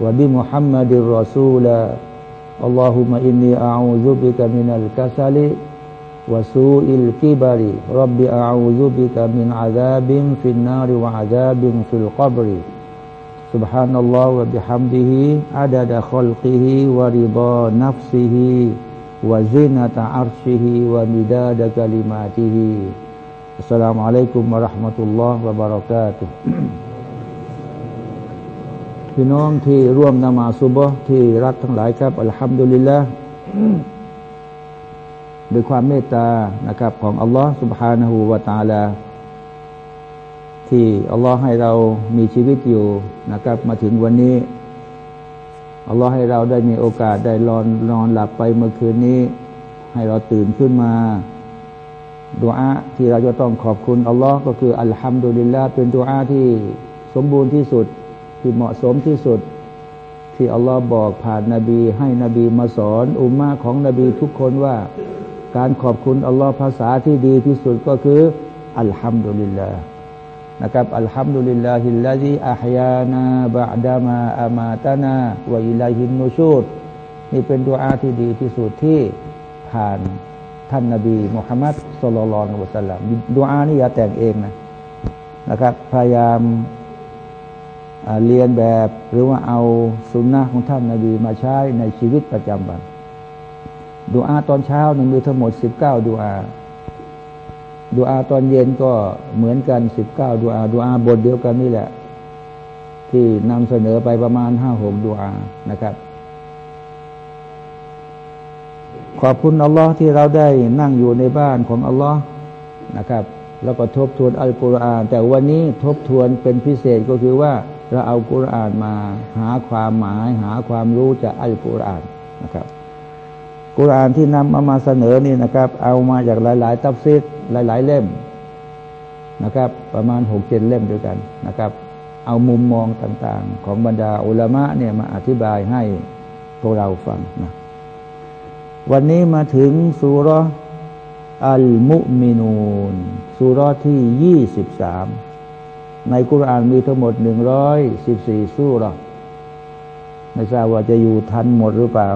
وبمحمد رسولا اللهم إني أعوذ بك من الكسل وسوء الكبر رب أعوذ بك من عذاب في النار وعذاب في القبر. سبحان الله وبحمده عدد خلقه ورضا نفسه وزنة عرشه ومداد كلماته. السلام عليكم ورحمة الله وبركاته. พี่น้องที่ร่วมนมาซุบะที่รักทั้งหลายครับอัลฮัมดุลิลละด้วยความเมตตานะครับ ของอัลลอฮ์ سبحانه และ تعالى ที่อัลลอฮ์ให้เรามีชีวิตอยู่นะครับ มาถึงวันนี้อัลลอฮ์ให้เราได้มีโอกาสได้นอนนอนหลับไปเมื่อคืนนี้ ให้เราตื่นขึ้นมาดูอาที่เราจะต้องขอบคุณอัลลอฮ์ก็คืออัลฮัมดุลิลละเป็นดูอาที่สมบูรณ์ที่สุด ที่เหมาะสมที่สุด ที่อัลลอฮ์บอกผ่านนาบี ให้นบีมาสอนอุมมาของนบีทุกคนว่า การขอบคุณอัลลอฮ์ภาษาที่ดีที่สุดก็คือالحمد لله นะครับ الحمد لله الذي أحيانا بعد ما أماتنا وإليه النشور นี่เป็นดุอาที่ดีที่สุดที่ผ่านท่านนาบีมุฮัมมัด صلى الله عليه وسلمดุอานี่อย่าแต่งเองนะนะครับ พยายาม เรียนแบบหรือว่าเอาสุนนะของท่านนาบีมาใช้ในชีวิตประจำวันดูอาตอนเช้าหนึ่งมีทั้งหมดสิบเก้าดูอาดูอาตอนเย็นก็เหมือนกันสิบเก้าดูอาดูอาบทเดียวกันนี่แหละ ที่นำเสนอไปประมาณห้าหกดูอานะครับ ขอบคุณอัลลอฮ์ที่เราได้นั่งอยู่ในบ้านของอัลลอฮ์นะครับ แล้วก็ทบทวนอัลกุรอาน แต่วันนี้ทบทวนเป็นพิเศษก็คือว่า เราเอากุรานมาหาความหมายหาความรู้จากอัลกุรอานนะครับ กุรานที่นำมามาเสนอนี่นะครับ เอามาจากหลาย ๆ ตัฟซีดหลาย ๆ เล่มนะครับ ประมาณหกเจ็ดเล่มด้วยกันนะครับ เอามุมมองต่างๆ ของบรรดาอุลามะเนี่ยมาอธิบายให้พวกเราฟังนะวันนี้มาถึงสุรอัลมุมินูนสุรที่ยี่สิบสาม ในกุรานมีทั้งหมดหนึ่งร้อยสิบสี่สู้หรอไม่ทราบว่าจะอยู่ทันหมดหรือเปล่า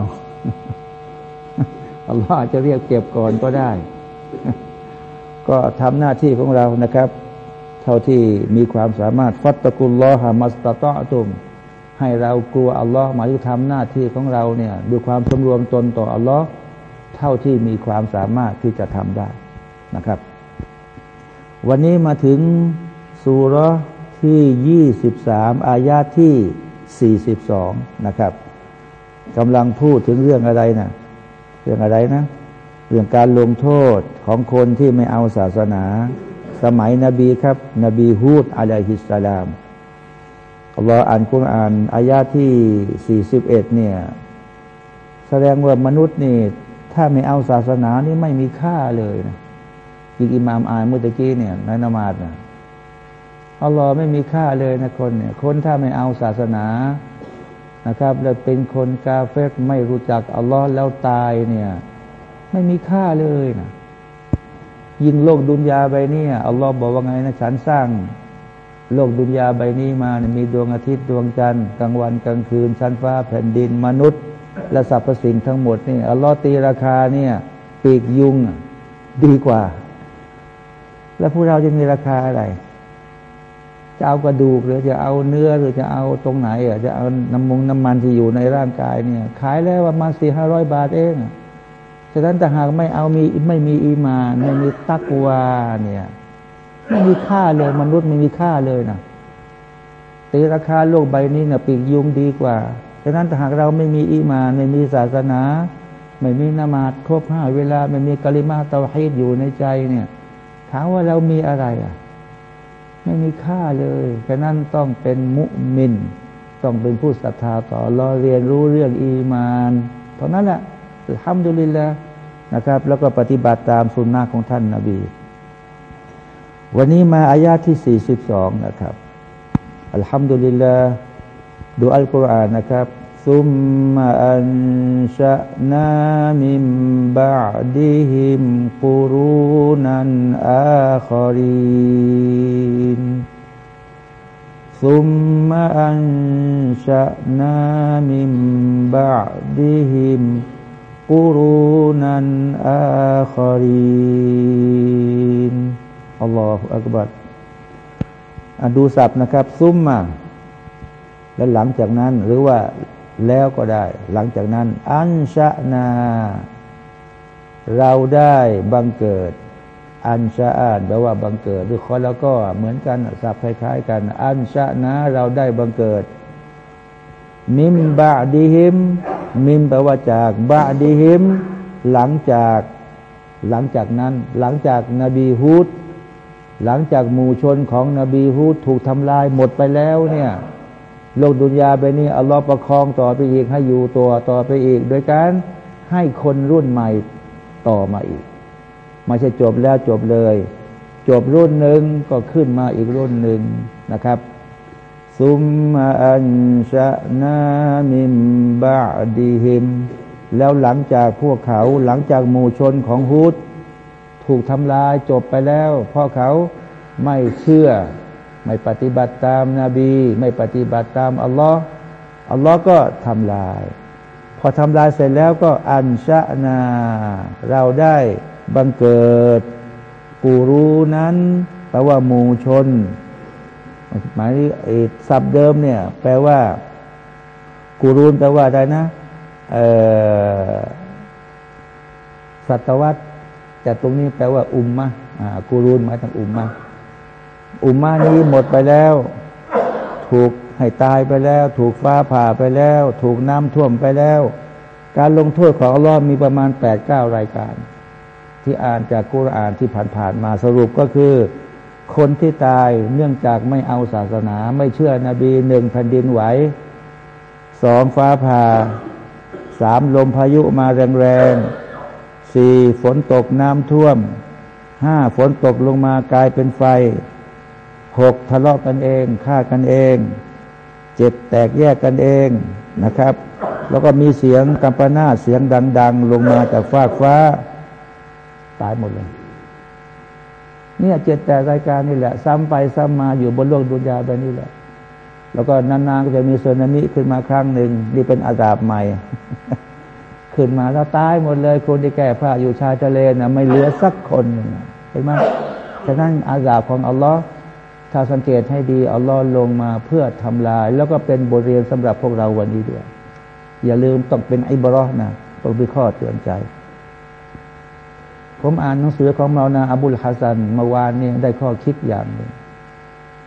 อัลลอฮ์จะเรียกเก็บก่อนก็ได้ ก็ทำหน้าที่ของเรานะครับ เท่าที่มีความสามารถฟัตตะกุลลอฮามัสตะตอตุมให้เรากลัวอัลลอฮ์หมายถึงทำหน้าที่ของเราเนี่ยด้วยความสำรวมตนต่ออัลลอฮ์เท่าที่มีความสามารถที่จะทำได้นะครับ วันนี้มาถึง สุรที่ยี่สิบสามอายาที่สี่สิบสองนะครับกำลังพูดถึงเรื่องอะไรนะเรื่องอะไรนะ เรื่องการลงโทษของคนที่ไม่เอาศาสนา สมัยนบีครับ นบีฮูดอะลัยฮิสสลามอัลลอฮ์อ่านคุรอ่านอายาที่สี่สิบเอ็ดเนี่ย แสดงว่ามนุษย์นี่ ถ้าไม่เอาศาสนานี่ไม่มีค่าเลยนะยิงอิมามอายมุตะกี้เนี่ยในนมาดนะ อัลลอฮ์ไม่มีค่าเลยนะคนเนี่ย คนถ้าไม่เอาศาสนานะครับ แล้วเป็นคนกาเฟกไม่รู้จักอัลลอฮ์แล้วตายเนี่ย ไม่มีค่าเลยนะยิงโลกดุนยาใบนี้อัลลอฮ์บอกว่าไงนะฉันสร้าง โลกดุนยาใบนี้มาเนี่ยมีดวงอาทิตย์ดวงจันทร์กลางวันกลางคืนชั้นฟ้าแผ่นดินมนุษย์ และสรรพสิ่งทั้งหมดนี่อัลลอฮ์ตีราคาเนี่ย ปีกยุงดีกว่า แล้วพวกเราจะมีราคาอะไร จะเอากระดูกหรือจะเอาเนื้อหรือจะเอาตรงไหนอะจะเอาน้ำมงน้ำมันที่อยู่ในร่างกายเนี่ย ขายแล้วประมาณสี่ห้าร้อยบาทเองฉะนั้นแต่หากไม่เอามีไม่มีอีมานไม่มีตักวาเนี่ยไม่มีค่าเลยมนุษย์ไม่มีค่าเลยนะตีราคาโลกใบนี้เนี่ยปีกยุงดีกว่าฉะนั้นถ้าหากเราไม่มีอีมานไม่มีศาสนา ไม่มีนมาดครบห้าเวลา ไม่มีกลิมาตาฮีดอยู่ในใจเนี่ยถามว่าเรามีอะไรอะ ไม่มีค่าเลยฉะนั้นต้องเป็นมุมิน ต้องเป็นผู้ศรัทธาต่อรอเรียนรู้เรื่องอีมานเท่านั้นแหละทำดุลิลละนะครับ แล้วก็ปฏิบัติตามสุนนะของท่านนาบี วันนี้มาอายาที่ 42 นะครับ อัลฮัมดุลิลลาห์ดูอัลกุรอานนะครับ ซุมมาอันชะนามิมบะดิฮิมกุรูนันอาคอรีนซุมมาอันชะนามิมบะดิฮิมกุรูนันอาคอรีนอัลลอฮฺอักบัรดูศัพท์นะครับซุมมาและหลังจากนั้นหรือว่า แล้วก็ได้ หลังจากนั้น อันชะนา เราได้บังเกิด อันชะอานแปลว่าบังเกิดหรือคอแล้วก็เหมือนกันศัพท์คล้ายๆกัน อันชะนาเราได้บังเกิด มิมบะดีหิม มิมแปลว่าจากบะดีหิม หลังจากหลังจากนั้น หลังจากนบีฮุดหลังจากหมู่ชนของนบีฮูดถูกทำลายหมดไปแล้วเนี่ย โลกดุนยาไปนี่อัลลอฮฺประคองต่อไปอีกให้อยู่ตัวต่อไปอีก โดยการให้คนรุ่นใหม่ต่อมาอีกไม่ใช่จบแล้วจบเลย จบรุ่นหนึ่งก็ขึ้นมาอีกรุ่นหนึ่งนะครับซุมมาอันชะนามิมบะดีหิม แล้วหลังจากพวกเขาหลังจากหมู่ชนของฮูดถูกทำลายจบไปแล้ว เพราะเขาไม่เชื่อ ไม่ปฏิบัติตามนาบี ไม่ปฏิบัติตามอัลลอฮ์อัลลอฮ์ก็ทำลาย พอทำลายเสร็จแล้วก็อันชะนา เราได้บังเกิดกูรูนั้นแปลว่าหมู่ชน หมายศัพท์เดิมเนี่ย แปลว่ากูรูนแปลว่าอะไรนะสัตวัตแต่ตรงนี้แปลว่า อุมมะกูรูนหมายถึงอุมมะ อุมมะนี้หมดไปแล้ว ถูกให้ตายไปแล้ว ถูกฟ้าผ่าไปแล้ว ถูกน้ำท่วมไปแล้ว การลงโทษของอัลลอฮ์มีประมาณแปดเก้ารายการ ที่อ่านจากกุรอานที่ผ่านๆมาสรุปก็คือ คนที่ตายเนื่องจากไม่เอาศาสนา ไม่เชื่อนบีหนึ่งแผ่นดินไหวสองฟ้าผ่าสามลมพายุมาแรงๆสี่ฝนตกน้ำท่วมห้าฝนตกลงมากลายเป็นไฟ หกทะเลาะกันเองฆ่ากันเอง เจ็ดแตกแยกกันเองนะครับ แล้วก็มีเสียงกัมปนาเสียงดัง ๆ ลงมาจากฟากฟ้า ตายหมดเลยเนี่ยเจ็ดแต่รายการนี่แหละ ซ้ำไปซ้ำมาอยู่บนโลกดุนยาแบบนี้แหละ แล้วก็นานๆก็จะมีสึนามิขึ้นมาครั้งหนึ่งนี่เป็นอาดาบใหม่ ขึ้นมาแล้วตายหมดเลย คนที่แก่ผ้าอยู่ชายทะเลนะไม่เหลือสักคนเห็นไหมฉะนั้นอาซาบของอัลลอฮ์ ถ้าสังเกตให้ดีอัลลอฮ์ลงมาเพื่อทำลาย แล้วก็เป็นบทเรียนสำหรับพวกเราวันนี้ด้วย อย่าลืมต้องเป็นعبرة นะต้องมีข้อเตือนใจ ผมอ่านหนังสือของเมาลานาอบุลฮะซันเมื่อวานนี้ได้ข้อคิดอย่างหนึ่ง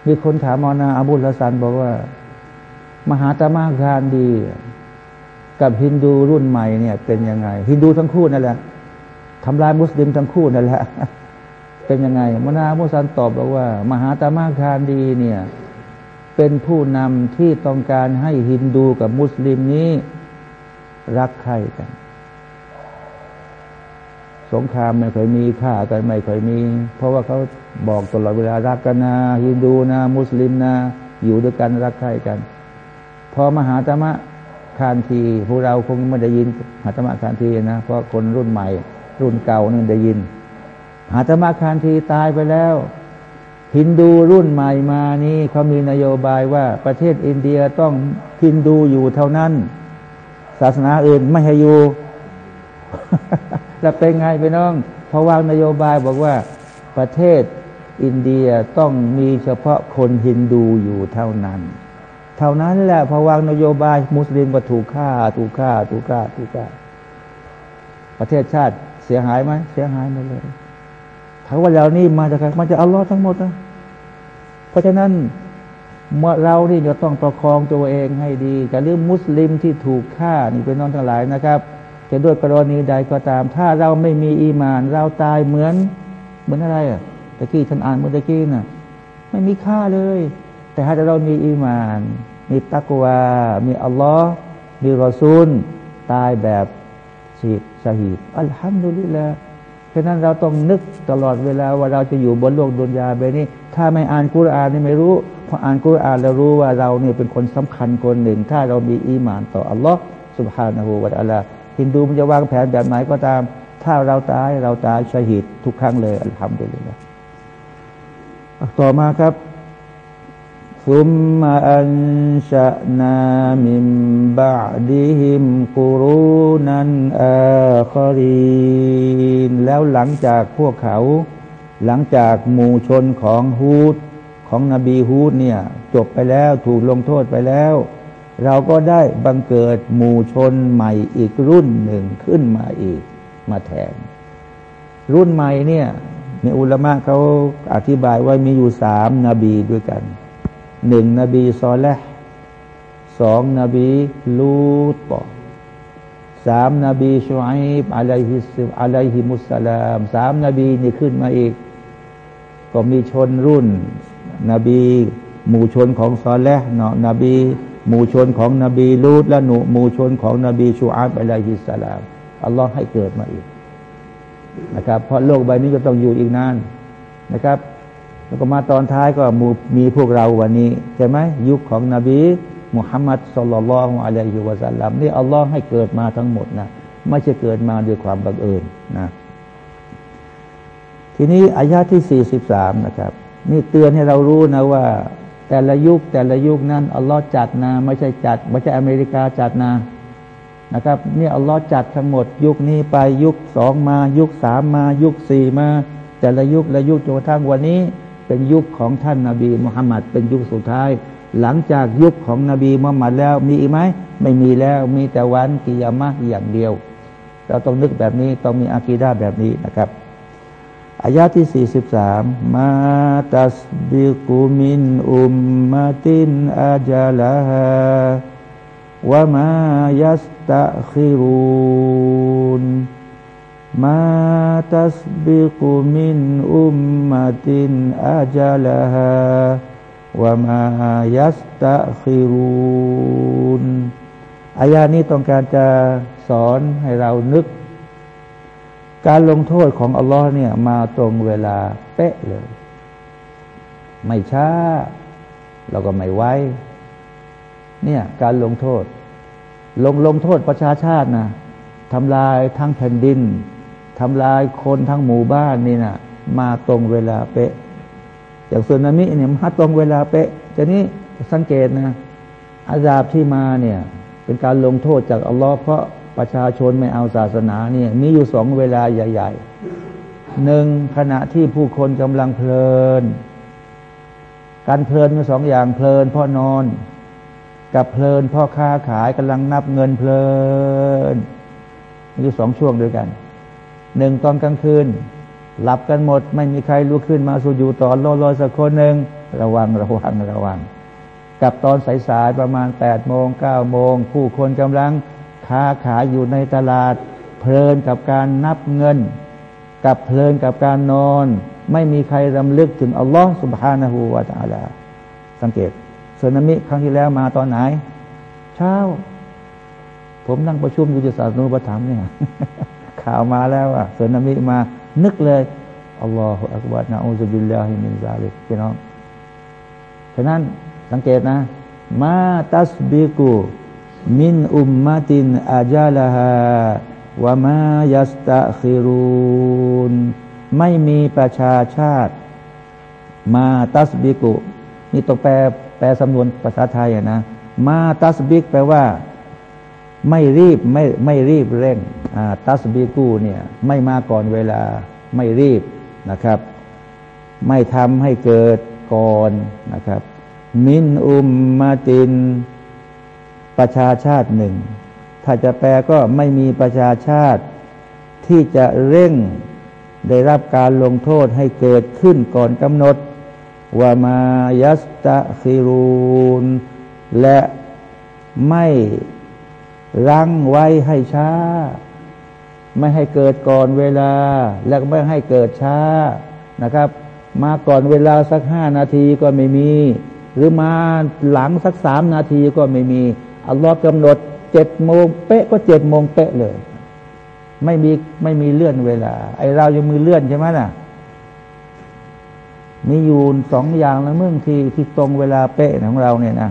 มีคนถามเมาลานาอบุลฮะซันบอกว่า มหาตมะคานธี กับฮินดูรุ่นใหม่เนี่ย เป็นยังไงฮินดูทั้งคู่นั่นแหละทำลายมุสลิมทั้งคู่นั่นแหละ เป็นยังไงมนาโมุสันตอบบอกว่า มหาตามะคารดีเนี่ยเป็นผู้นำที่ต้องการให้ฮินดูกับมุสลิมนี้ รักใครกัน สงครามไม่เคยมีฆ่ากันไม่เคยมี เพราะว่าเขาบอกตลอดเวลารักกันนะฮินดูนะมุสลิมนะอยู่ด้วยกันรักใครกัน พอมหาตมะคานทีพวกเราคงไม่ได้ยินมหาตมะคานทีนะ เพราะคนรุ่นใหม่ รุ่นเก่านั่นได้ยิน หาตมะคานทีตายไปแล้วฮินดูรุ่นใหม่มานี่เขามีนโยบายว่าประเทศอินเดียต้องฮินดูอยู่เท่านั้น ศาสนาอื่นไม่ให้อยู่จะเป็นไงไปน้อง เพราะว่านโยบายบอกว่าประเทศอินเดียต้องมีเฉพาะคนฮินดูอยู่เท่านั้น เท่านั้นแหละพอวางนโยบายมุสลิมก็ถูกฆ่า ถูกฆ่า ถูกฆ่า ถูกฆ่า ประเทศชาติเสียหายไหมเสียหายหมดเลย ถามว่าเรานี่มาจากใครมาจากอัลลอฮ์ทั้งหมดนะเพราะฉะนั้นเมื่อเรานี่จะต้องประคองตัวเองให้ดีจะเรื่องมุสลิมที่ถูกฆ่านี่เป็นน้องทั้งหลายนะครับ จะด้วยกรณีใดก็ตาม ถ้าเราไม่มีอีมาน เราตายเหมือน เหมือนอะไรอะตะกี้ท่านอ่านเมื่อตะกี้น่ะ ไม่มีค่าเลย แต่ถ้าเรามีอีมาน มีตักวา มีอัลลอฮ์มีรอซูล ตายแบบฉีดสหีดอัลฮัมดุลิลละ ฉะนั้นเราต้องนึกตลอดเวลาว่าเราจะอยู่บนโลกดุนยาแบบนี้ ถ้าไม่อ่านกุรอานนี่ไม่รู้พออ่านกุรอานแล้วรู้ว่าเราเนี่ยเป็นคนสำคัญคนหนึ่ง ถ้าเรามีอีมานต่ออัลลอฮ์ سبحانه وتعالى ฮินดูมันจะวางแผนแบบไหนก็ตาม ถ้าเราตายเราตายชาฮิดทุกครั้งเลยอัลฮัมดุลิลละต่อมาครับ ซุมมาอันชะนามิมบะดิฮิมกุรูนันอาครีนแล้วหลังจากพวกเขา หลังจากหมู่ชนของฮูดของนบีฮูดเนี่ย จบไปแล้วถูกลงโทษไปแล้ว เราก็ได้บังเกิดหมู่ชนใหม่อีกรุ่นหนึ่งขึ้นมาอีกมาแทน รุ่นใหม่เนี่ยมีอุลามะเขาอธิบายว่ามีอยู่สามนาบีด้วยกัน หนึ่งนบีซอลและสองนบีลูตสามนบีชูไอบอะลัยฮิสอะลัยฮิมุสสลามสามนบีนี่ขึ้นมาอีก ก็มีชนรุ่น นบีหมู่ชนของซอลและเนาะนบี หมู่ชนของนบีลูตและหนูหมู่ชนของนบีชูอาบอะลัยฮิสสลามอัลลอฮ์ให้เกิดมาอีกนะครับ เพราะโลกใบนี้ก็ต้องอยู่อีกนานนะครับ แล้วก็มาตอนท้ายก็มมีพวกเราวันนี้ใช่ไหมยุคของนบีมุฮัมมัดสุลลัลของอะลัยฮิวะสัลลัมนี่อัลลอฮ์ให้เกิดมาทั้งหมดนะไม่ใช่เกิดมาด้วยความบังเอิญนะทีนี้อายาที่สี่สิบสามนะครับ นี่เตือนให้เรารู้นะว่า แต่ละยุคแต่ละยุคนั้นอัลลอฮ์จัดนะไม่ใช่จัดไม่ใช่อเมริกาจัดนะนะครับนี่อัลลอฮ์จัดทั้งหมด ยุคนี้ไปยุคสองมา ยุคสามมา ยุคสี่มา แต่ละยุคละยุคจนกระทั่งวันนี้ เป็นยุคของท่านนาบีมุฮัมมัดเป็นยุคสุดท้าย หลังจากยุคของนบีมุฮัมมัดแล้วมีอีกไหมไม่มีแล้วมีแต่วันกิยามะอย่างเดียว เราต้องนึกแบบนี้ต้องมีอากีดาแบบนี้นะครับอายาที่สี่สิบสามมาตัสบิกุมินอุมมาตินอาจาลาฮาวะมายัสตะคิรุน มาตัสบิกุมินอุมมาตินอาจาลาฮาวะมายัสตะคิรุนอายานี้ต้องการจะสอนให้เรานึก การลงโทษของอัลลอฮ์เนี่ยมาตรงเวลาเป๊ะเลย ไม่ช้า เราก็ไม่ไว้เนี่ยการลงโทษ ลงลงโทษประชาชาตินะทำลายทั้งแผ่นดิน ทำลายคนทั้งหมู่บ้านนี่นะมาตรงเวลาเป๊ะอย่างสึนามิเนี่ยมาตรงเวลาเป๊ะจะนี้สังเกตนะอาซาบที่มาเนี่ยเป็นการลงโทษจากอัลลอฮ์เพราะประชาชนไม่เอาศาสนาเนี่ยมีอยู่สองเวลาใหญ่ๆหนึ่งขณะที่ผู้คนกำลังเพลิน การเพลินมีสองอย่างเพลินเพราะนอน กับเพลินพ่อค้าขายกำลังนับเงินเพลินมีอยู่สองช่วงด้วยกัน หนึ่งตอนกลางคืน หลับกันหมด ไม่มีใครลุกขึ้นมาสู่อยู่ต่อโลโลสักคนหนึ่งระวังระวังระวัง กับตอนสายๆประมาณแปดโมงเก้าโมงผู้คนกำลังค้าขายอยู่ในตลาด เพลินกับการนับเงิน กับเพลินกับการนอน ไม่มีใครรำลึกถึงอัลลอฮ์ سبحانه وتعالى สังเกตสึนามิครั้งที่แล้วมาตอนไหน เช้า ผมนั่งประชุมอยู่ที่สาธารณูปถัมเนี่ย ข่าวมาแล้วอะสึนามิมา นึกเลย الله أكبر نعوذ بالله من ذلك พี่น้องฉะนั้นสังเกตนะ มาตัสบิกุมินอุมมาตินอาจาลาฮาวามายัสตะคิรูนไม่มีประชาชาติ มาตัสบิกุนี่ตกแปลแปลสำนวนภาษาไทยนะ มาตัสบิกแปลว่า ไม่รีบไม่ไม่รีบเร่งตัสบิกูเนี่ยไม่มาก่อนเวลาไม่รีบนะครับ ไม่ทำให้เกิดก่อนนะครับ มินอุมมาติน ประชาชาติหนึ่ง ถ้าจะแปลก็ไม่มีประชาชาติ ที่จะเร่งได้รับการลงโทษให้เกิดขึ้นก่อนกำหนดวามายัสตะซิรูน และไม่ รั้งไว้ให้ช้า ไม่ให้เกิดก่อนเวลา และไม่ให้เกิดช้านะครับ มาก่อนเวลาสักห้านาทีก็ไม่มี หรือมาหลังสักสามนาทีก็ไม่มีอัลลอฮ์กำหนดเจ็ดโมงเป๊ะก็เจ็ดโมงเป๊ะเลย ไม่มีไม่มีเลื่อนเวลา ไอเรายังมือเลื่อนใช่ไหมน่ะมีอยู่สองอย่างแล้วเมื่อที่ที่ตรงเวลาเป๊ะของเราเนี่ยนะ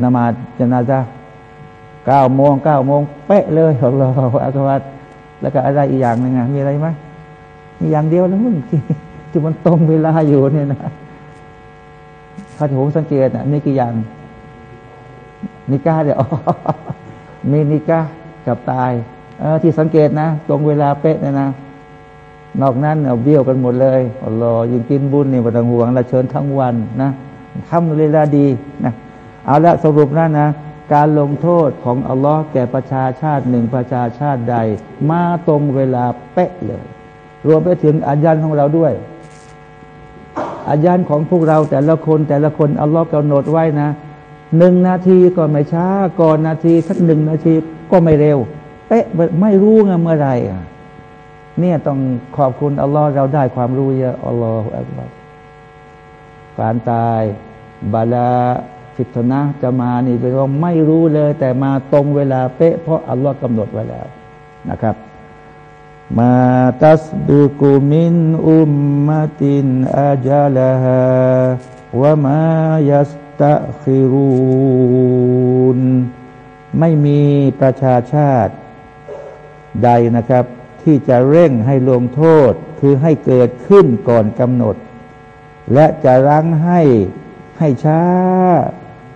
นมาจนาจะ เก้าโมงเก้าโมงเป๊ะเลยของเราอัควัตแล้วก็อะไรอีกอย่างหนึ่งอะมีอะไรไหมมีอย่างเดียวแล้วมึงที่ที่มันตรงเวลาอยู่เนี่ยนะถ้าผมสังเกตอะมีกี่อย่าง นิก้าเดี๋ยวมีนิก้ากับตายเออที่สังเกตนะ ตรงเวลาเป๊ะเนี่ยนะนอกนั้นเอาเบี้ยวกันหมดเลยอัลลอฮ์ยิงกินบุญนี่มาตังห่วงละเชิญทั้งวันนะทำเวลาดีนะเอาละสรุปนั่นนะ การลงโทษของอัลลอฮ์แก่ประชาชาติหนึ่งประชาชาติใด มาตรงเวลาเป๊ะเลย รวมไปถึงอาญานของเราด้วย อาญานของพวกเราแต่ละคนแต่ละคนอัลลอฮ์กำหนดไว้นะหนึ่งนาทีก็ไม่ช้าก่อนนาทีสักหนึ่งนาทีก็ไม่เร็ว เป๊ะไม่รู้ไงเมื่อไรอะเนี่ยต้องขอบคุณอัลลอฮ์เราได้ความรู้เยอะอัลลอฮฺอัลลอฮฺการตายบาลา ฟิตนะจะมานี่เป็นว่าไม่รู้เลย แต่มาตรงเวลาเป๊ะเพราะอัลลอฮ์กำหนดไว้แล้วนะครับ มาตัสบิกุมินอุมมาตินอาจาลาฮาวะมายัสตะฟิรูนไม่มีประชาชาติใดนะครับ ที่จะเร่งให้ลงโทษคือให้เกิดขึ้นก่อนกำหนด และจะรั้งให้ให้ช้า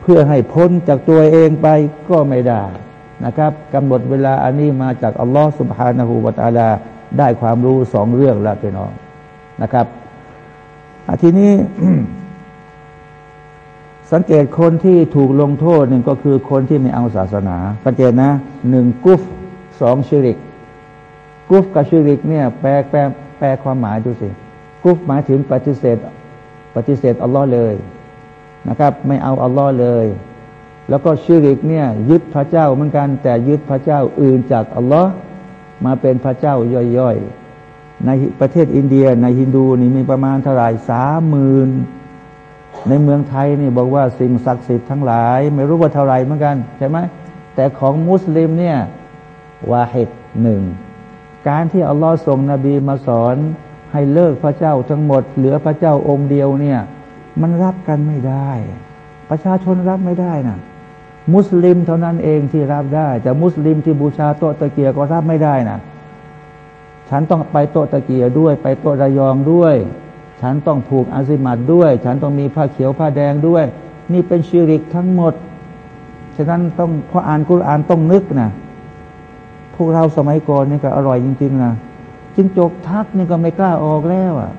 เพื่อให้พ้นจากตัวเองไปก็ไม่ได้นะครับกำหนดเวลาอันนี้มาจากอัลลอฮฺสุบฮานาหูวาตาลาได้ความรู้สองเรื่องแล้วพี่น้องนะครับทีนี้สังเกตคนที่ถูกลงโทษหนึ่งก็คือคนที่ไม่เอาศาสนา สังเกตนะหนึ่งกุฟสองชิริก กุฟกับชิริกเนี่ยแปลแปลแปลความหมายดูสิ กุฟหมายถึงปฏิเสธ ปฏิเสธอัลลอฮ์เลย นะครับ ไม่เอาอัลลอฮ์เลย แล้วก็ชิริกเนี่ย ยึดพระเจ้าเหมือนกัน แต่ยึดพระเจ้าอื่นจากอัลลอฮ์มาเป็นพระเจ้าย่อยๆ ในประเทศอินเดียในฮินดูนี่มีประมาณเท่าไหร่สามหมื่นในเมืองไทยนี่บอกว่าสิ่งศักดิ์สิทธิ์ทั้งหลาย ไม่รู้ว่าเท่าไรเหมือนกันใช่ไหมแต่ของมุสลิมเนี่ยวาเหตุหนึ่งการที่อัลลอฮ์ส่งนบีมาสอนให้เลิกพระเจ้าทั้งหมด เหลือพระเจ้าองค์เดียวเนี่ย มันรับกันไม่ได้ ประชาชนรับไม่ได้นะมุสลิมเท่านั้นเองที่รับได้ แต่มุสลิมที่บูชาโตตะเกียก็รับไม่ได้นะฉันต้องไปโตตะเกียด้วย ไปโตระยองด้วย ฉันต้องผูกอาซิมัดด้วย ฉันต้องมีผ้าเขียวผ้าแดงด้วย นี่เป็นชีริกทั้งหมด ฉะนั้นต้องพออ่านกุรอานต้องนึกนะพวกเราสมัยก่อนนี่ก็อร่อยจริงๆนะจิงจกทักนี่ก็ไม่กล้าออกแล้วอะ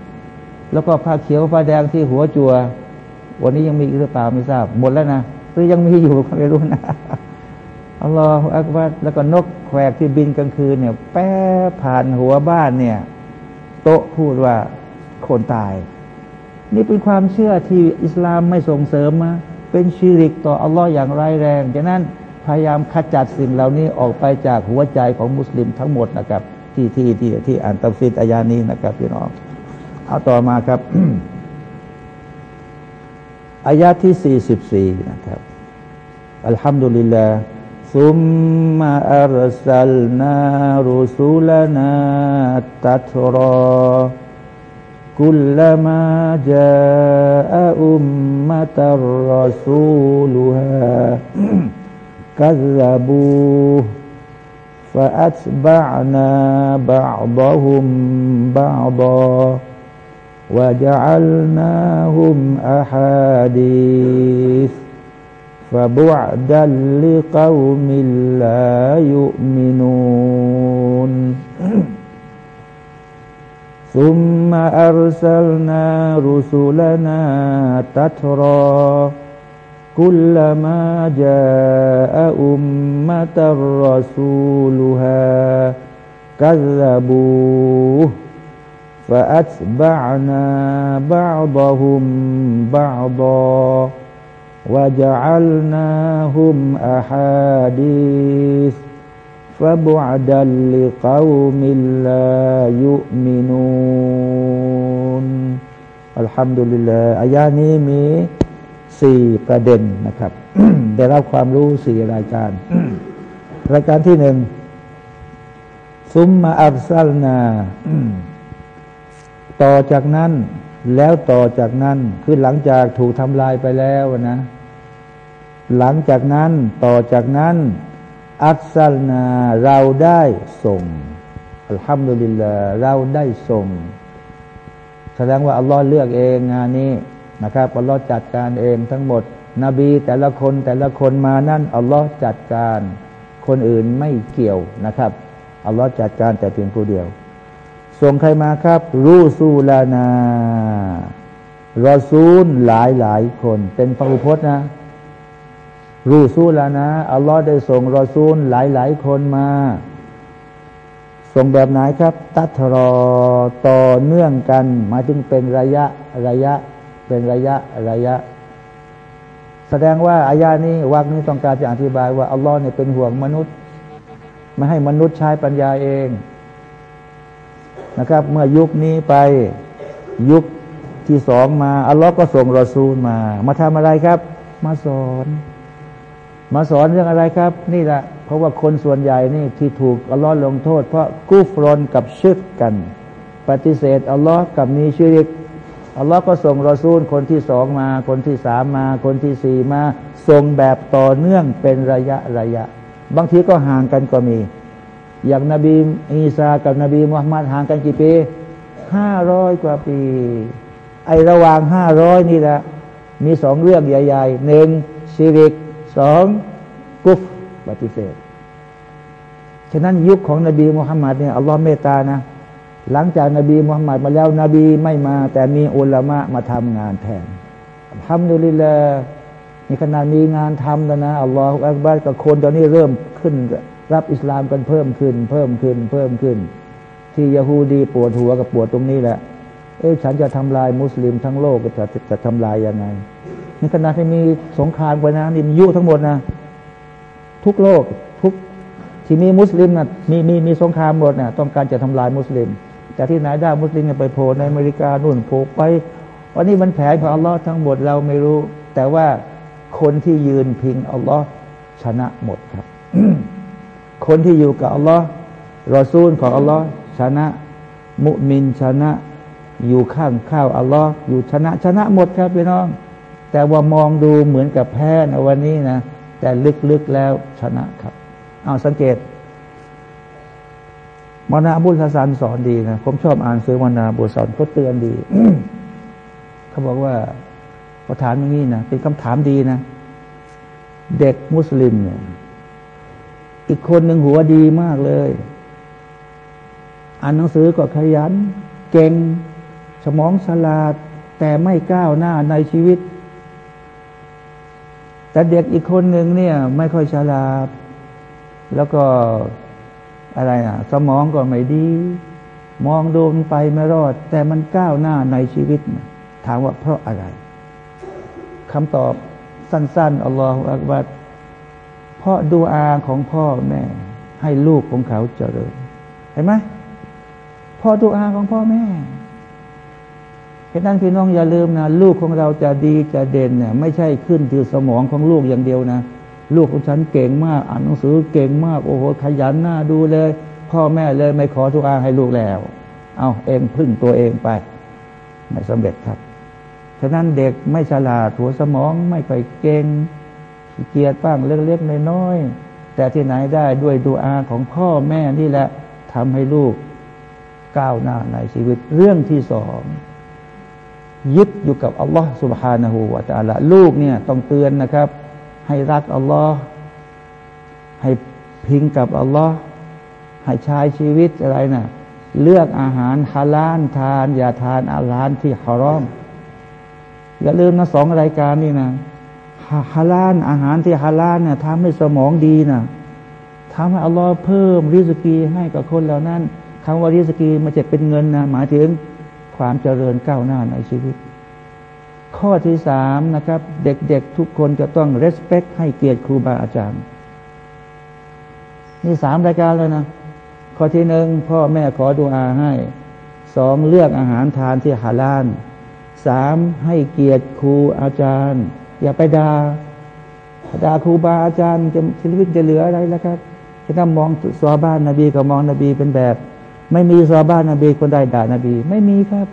แล้วก็ผ้าเขียวผ้าแดงที่หัวจัว วันนี้ยังมีหรือเปล่าไม่ทราบหมดแล้วนะหรือยังมีอยู่ก็ไม่รู้นะอัลลอฮฺอักบัดแล้วก็นกแขวกที่บินกลางคืนเนี่ย แป้ผ่านหัวบ้านเนี่ย โต๊ะพูดว่าคนตาย นี่เป็นความเชื่อที่อิสลามไม่ส่งเสริมมาเป็นชีริกต่ออัลลอฮ์อย่างร้ายแรงดังนั้นพยายามขจัดสิ่งเหล่านี้ออกไปจากหัวใจของมุสลิมทั้งหมดนะครับ ที่ที่ที่ที่อ่านตัฟซีดอายานี้นะครับพี่น้อง เอาต่อมาครับอายาที่สี่สิบสี่นะครับอัลฮัมดุลิลลาห์ซุมมาอัลซัลนารุสูลนาตัตรอ كلما جاء أمة رسولها كذبوه فأتبعنا بعضهم بعضا وجعلناهم أحاديث فبعدا لقوم لا يؤمنون. ثم أرسلنا رسلنا تترى كلما جاء أمة رسولها كذبوه فأتبعنا بعضهم بعضا وجعلناهم أحاديث فبعدا لقوم لا يؤمنون الحمد لله อายานี้มีสี่ประเด็นนะครับ ได้รับความรู้สี่รายการ รายการที่หนึ่งซุมมาอัลซัลนา ต่อจากนั้นแล้วต่อจากนั้นคือหลังจากถูกทำลายไปแล้วนะ หลังจากนั้นต่อจากนั้น อัลซัลนาเราได้ส่งอัลฮัมดุลิลลาเราได้ส่งแสดงว่าอัลลอฮ์เลือกเองงานนี้นะครับอัลลอฮ์จัดการเองทั้งหมด นบีแต่ละคนแต่ละคนมานั่นอัลลอฮ์จัดการ คนอื่นไม่เกี่ยวนะครับอัลลอฮ์จัดการแต่เพียงผู้เดียว ส่งใครมาครับ รูซูลานารอซูลหลายหลายคน เป็นพระอุพจน์นะ รูซูลานะอัลลอฮ์ได้ส่งรอซูลหลายหลายคนมาส่งแบบไหนครับ ตัทรอต่อเนื่องกันมาถึงเป็นระยะระยะ เป็นระยะระยะ แสดงว่าอายานี้วักนี้ต้องการจะอธิบายว่าอัลลอฮ์เนี่ยเป็นห่วงมนุษย์ ไม่ให้มนุษย์ใช้ปัญญาเอง นะครับ เมื่อยุคนี้ไปยุคที่สองมาอัลลอฮ์ก็ส่งรอซูลมา มาทำอะไรครับ มาสอน มาสอนเรื่องอะไรครับ นี่แหละเพราะว่าคนส่วนใหญ่นี่ที่ถูกอัลลอฮ์ลงโทษ เพราะกุฟรอนกับชึกกัน ปฏิเสธอัลลอฮ์กับมีชีริกอัลลอฮ์ก็ส่งรอซูลคนที่สองมา คนที่สามมา คนที่สี่มาส่งแบบต่อเนื่องเป็นระยะระยะ บางทีก็ห่างกันก็มี อย่างนบีอีสากับนบีมุฮัมมัดห่างกันกี่ปีห้าร้อยกว่าปี ไอระหว่างห้าร้อยนี่แหละมีสองเรื่องใหญ่ๆหนึ่งชิริกสองกุฟปฏิเสธ ฉะนั้นยุคของนบีมุฮัมมัดเนี่ยอัลลอฮ์เมตตานะ หลังจากนบีมุฮัมมัดมาแล้วนบีไม่มา แต่มีอุลามะมาทำงานแทนทำดูลิลามีขนาดมีงานทำแล้วนะอัลลอฮฺอักบารกับคนตอนนี้เริ่มขึ้น รับอิสลามกันเพิ่มขึ้น เพิ่มขึ้น เพิ่มขึ้น ที่ยะฮูดีปวดหัวกับปวดตรงนี้แหละ เอ๊ะฉันจะทำลายมุสลิมทั้งโลกจะจะทำลายยังไงนี่ขนาดที่มีสงครามไปนะนี่มียุทั้งหมดนะ ทุกโลกทุกที่มีมุสลิมนะมีมีมีสงครามหมดนะต้องการจะทำลายมุสลิมจากที่ไหนได้มุสลิมไปโผล่ในอเมริกานู่นโผล่ไปวันนี้มันแผนของอัลลอฮ์ทั้งหมดเราไม่รู้ แต่ว่าคนที่ยืนพิงอัลลอฮ์ชนะหมดครับ คนที่อยู่กับอัลลอฮ์รอซูลของอัลลอฮ์ชนะ มุมินชนะ อยู่ข้างข้าวอัลลอฮ์อยู่ชนะชนะหมดครับพี่น้อง แต่ว่ามองดูเหมือนกับแพ้ในวันนี้นะ แต่ลึกๆแล้วชนะครับเอาสังเกตมานาบุลฮัสันสอนดีนะผมชอบอ่านซื้อมานาบุลสอนเขาเตือนดีเขาบอกว่าเขาถามอย่างนี้นะเป็นคำถามดีนะ เด็กมุสลิมเนี่ย อีกคนหนึ่งหัวดีมากเลย อ่านหนังสือก็ขยัน เก่ง สมองฉลาด แต่ไม่ก้าวหน้าในชีวิต แต่เด็กอีกคนหนึ่งเนี่ย ไม่ค่อยฉลาด แล้วก็อะไรอะ สมองก็ไม่ดี มองดูมันไปไม่รอด แต่มันก้าวหน้าในชีวิตถามว่าเพราะอะไรคำตอบสั้นๆอัลลอฮฺอักบัด เพราะดูอาของพ่อแม่ ให้ลูกของเขาเจริญ เห็นไหมพ่อดูอาของพ่อแม่เพราะนั้นพี่น้องอย่าลืมนะลูกของเราจะดีจะเด่นเนี่ยไม่ใช่ขึ้นที่สมองของลูกอย่างเดียวนะ ลูกของฉันเก่งมาก อ่านหนังสือเก่งมาก โอ้โหขยันหน้าดูเลย พ่อแม่เลยไม่ขอทุกอาให้ลูกแล้ว เอาเองพึ่งตัวเองไป ไม่สำเร็จครับ ฉะนั้นเด็กไม่ฉลาดหัวสมองไม่ค่อยเก่ง เกียจบ้างเล็กๆน้อยๆแต่ที่ไหนได้ด้วยดูอาของพ่อแม่นี่แหละทำให้ลูกก้าวหน้าในชีวิตเรื่องที่สองยึดอยู่กับอัลลอฮฺสุบฮานาหูวาตาละลูกเนี่ยต้องเตือนนะครับ ให้รักอัลลอฮ์ให้พิงกับอัลลอฮ์ให้ใช้ชีวิตอะไรนะ่ะเลือกอาหารฮาลาลทาน อย่าทานอาหารที่ฮารอมอย่าลืมนะสองรายการนี่นะ ฮาลาลอาหารที่ฮาลาลเนี่ยทำให้สมองดีนะทำให้อัลลอฮ์เพิ่มริสกีให้กับคนเหล่านั้นคำว่าริสกีมันจะเป็นเงินนะหมายถึงความเจริญก้าวหน้าในชีวิต ข้อที่สามนะครับ เด็กๆทุกคนจะต้อง respect ให้เกียรติครูบาอาจารย์ นี่สามรายการเลยนะ ข้อที่หนึ่งพ่อแม่ขอดูอาให้สองเลือกอาหารทานที่ฮาลาลสามให้เกียรติครูอาจารย์ อย่าไปดา่าด่าครูบาอาจารย์จะชีวิตจะเหลืออะไรแล้วครับจะต้องมองซอบ้านนบีกับมองนบีเป็นแบบ ไม่มีซอบ้านนบีคนใดด่านบี ไม่มีครับ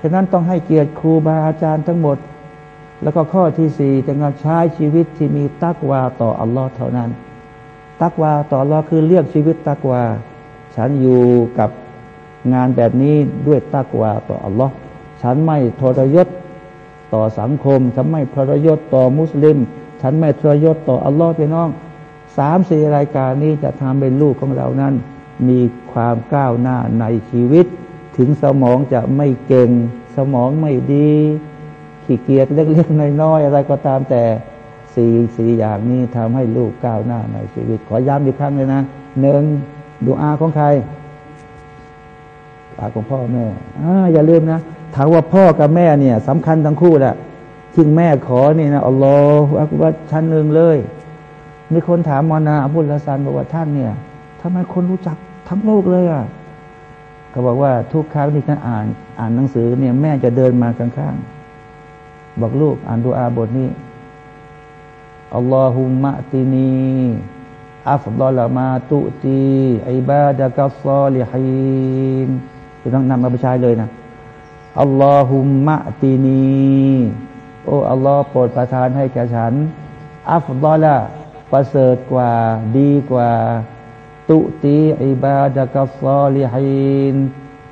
ฉะนั้นต้องให้เกียรติครูบาอาจารย์ทั้งหมด แล้วก็ข้อที่สี่จะงานใช้ชีวิตที่มีตักวาต่ออัลลอฮ์เท่านั้น ตักวาต่อรอฮ์คือเลือกชีวิตตักวา ฉันอยู่กับงานแบบนี้ด้วยตักวาต่ออัลลอฮ์ฉันไม่ทรยศ ต่อสังคม ฉันไม่ทรยศต่อมุสลิม ฉันไม่ทรยศต่ออัลลอฮ์พี่น้องสามสี่รายการนี้จะทำเป็นลูกของเรานั้น มีความก้าวหน้าในชีวิต ถึงสมองจะไม่เก่ง สมองไม่ดี ขี้เกียจเล็กๆน้อยๆอะไรก็ตามแต่สี่สี่อย่างนี้ทำให้ลูกก้าวหน้าในชีวิต ขอย้ำอีกครั้งเลยนะหนึ่งดูอาของใครอาของพ่อแม่อ่าอย่าลืมนะ ถามว่าพ่อกับแม่เนี่ยสำคัญทั้งคู่แหละที่แม่ขอนี่นะอัลลอฮฺอักบัชั้นหนึ่งเลย มีคนถามมอนาอับุลลซันบอกว่าท่านเนี่ยทำไมคนรู้จักทั้งโลกเลยอะเขาบอกว่าทุกครั้งที่ท่านอ่าน อ่านหนังสือเนี่ยแม่จะเดินมาข้างๆบอกลูกอ่านดูอาบทนี้อัลลอฮุมะตินีอัฟดอลมาตุตีอิบาดะกัสซอลิฮินคือต้องนำมาไปใช้เลยนะ อัลลอฮุมะตินีโอ้อัลลอฮ์โปรดประทานให้แก่ฉัน อัฟดอละประเสริฐกว่าดีกว่า ตุตีอิบาดะกัสซอลิฮิน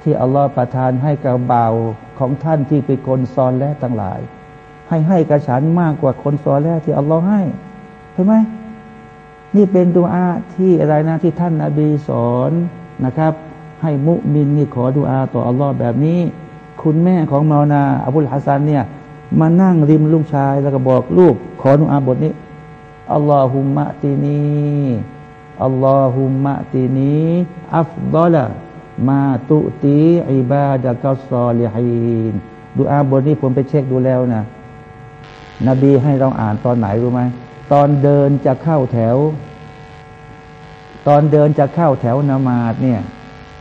ที่อัลลอฮ์ประทานให้กับบ่าวของท่านที่เป็นคนซอนและทั้งหลาย ให้ให้กับฉันมากกว่าคนซอแรกที่อัลลอฮ์ให้เห็นไหมนี่เป็นดุอาที่อะไรนะที่ท่านนาบีสอนนะครับ ให้มุมินนี่ขอดุอาต่ออัลลอฮ์แบบนี้ คุณแม่ของมานาอับุลฮัสซันเนี่ยมานั่งริมลุงชายแล้วก็บอกลูก ขอดุอาบทนี้อัลลอฮุมะตินีอัลลอฮุมะตินีอัฟดอละมาตุตีอิบาดะกัสซอลิฮีนดูอาบทนี้ผมไปเช็คดูแล้วนะ นบีให้เราอ่านตอนไหนรู้ไหมตอนเดินจะเข้าแถว ตอนเดินจะเข้าแถวนามาดเนี่ย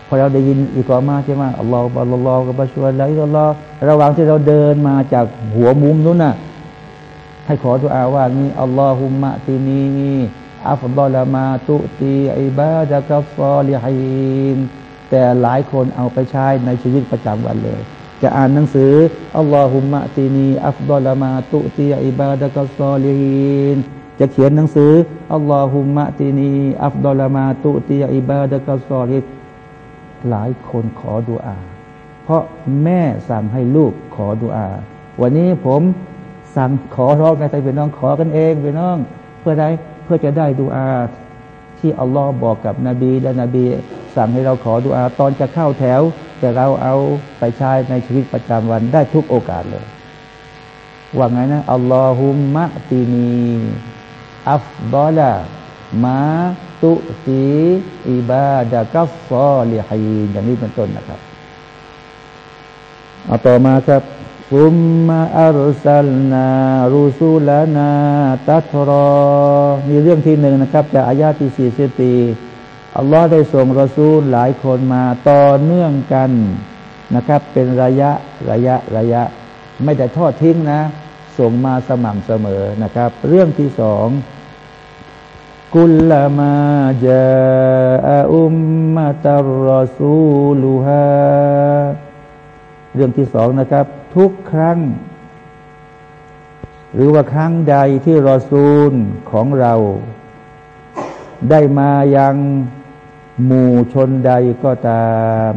พอเราได้ยินอิกอมะฮ์ใช่ไหมالله أكبر الله أكبر แล้วอัลลอฮระหว่างที่เราเดินมาจากหัวมุมนู้นน่ะให้ขอทุอาว่านี่อัลลอฮุมะตินีอัฟดอลมาตุตีอิบาดะกัฟซอลิฮินแต่หลายคนเอาไปใช้ในชีวิตประจำวันเลย จะอ่านหนังสือاللهم آتني أفضل ما تؤتي عبادك الصالحين จะเขียนหนังสืออัลลอฮุมะตีนีอัฟดอลมาตุตีอิบาดะกัสซอลีน หลายคนขอดุอา เพราะแม่สั่งให้ลูกขอดุอา วันนี้ผมสั่งขอร้องกันไปน้องขอกันเองไปน้อง เพื่อได้เพื่อจะได้ดุอา ที่อัลลอฮ์บอกกับนบีและนบี สั่งให้เราขอดุอา ตอนจะเข้าแถว แต่เราเอาไปใช้ในชีวิตประจำวันได้ทุกโอกาสเลยว่าไงนะอัลลอฮุมมะตีนีอัฟดอลามา ตุตีอิบาดะกัฟฟอลิฮีอย่างนี้เป็นต้นนะครับเอาต่อมาครับฟุมมาอัลซัลนารูซูลานาตัทรอมีเรื่องที่หนึ่งนะครับจากอายาที่สี่สิบปีอัลลอฮ์ได้ส่งรอซูลหลายคนมาต่อเนื่องกันนะครับ เป็นระยะระยะระยะ ไม่ได้ทอดทิ้งนะ ส่งมาสม่ำเสมอนะครับ เรื่องที่สอง กุลมาจาอุมมาตารรอซูลูฮาเรื่องที่สองนะครับ ทุกครั้ง หรือว่าครั้งใดที่รอซูลของเรา ได้มายังหมู่ชนใดก็ตาม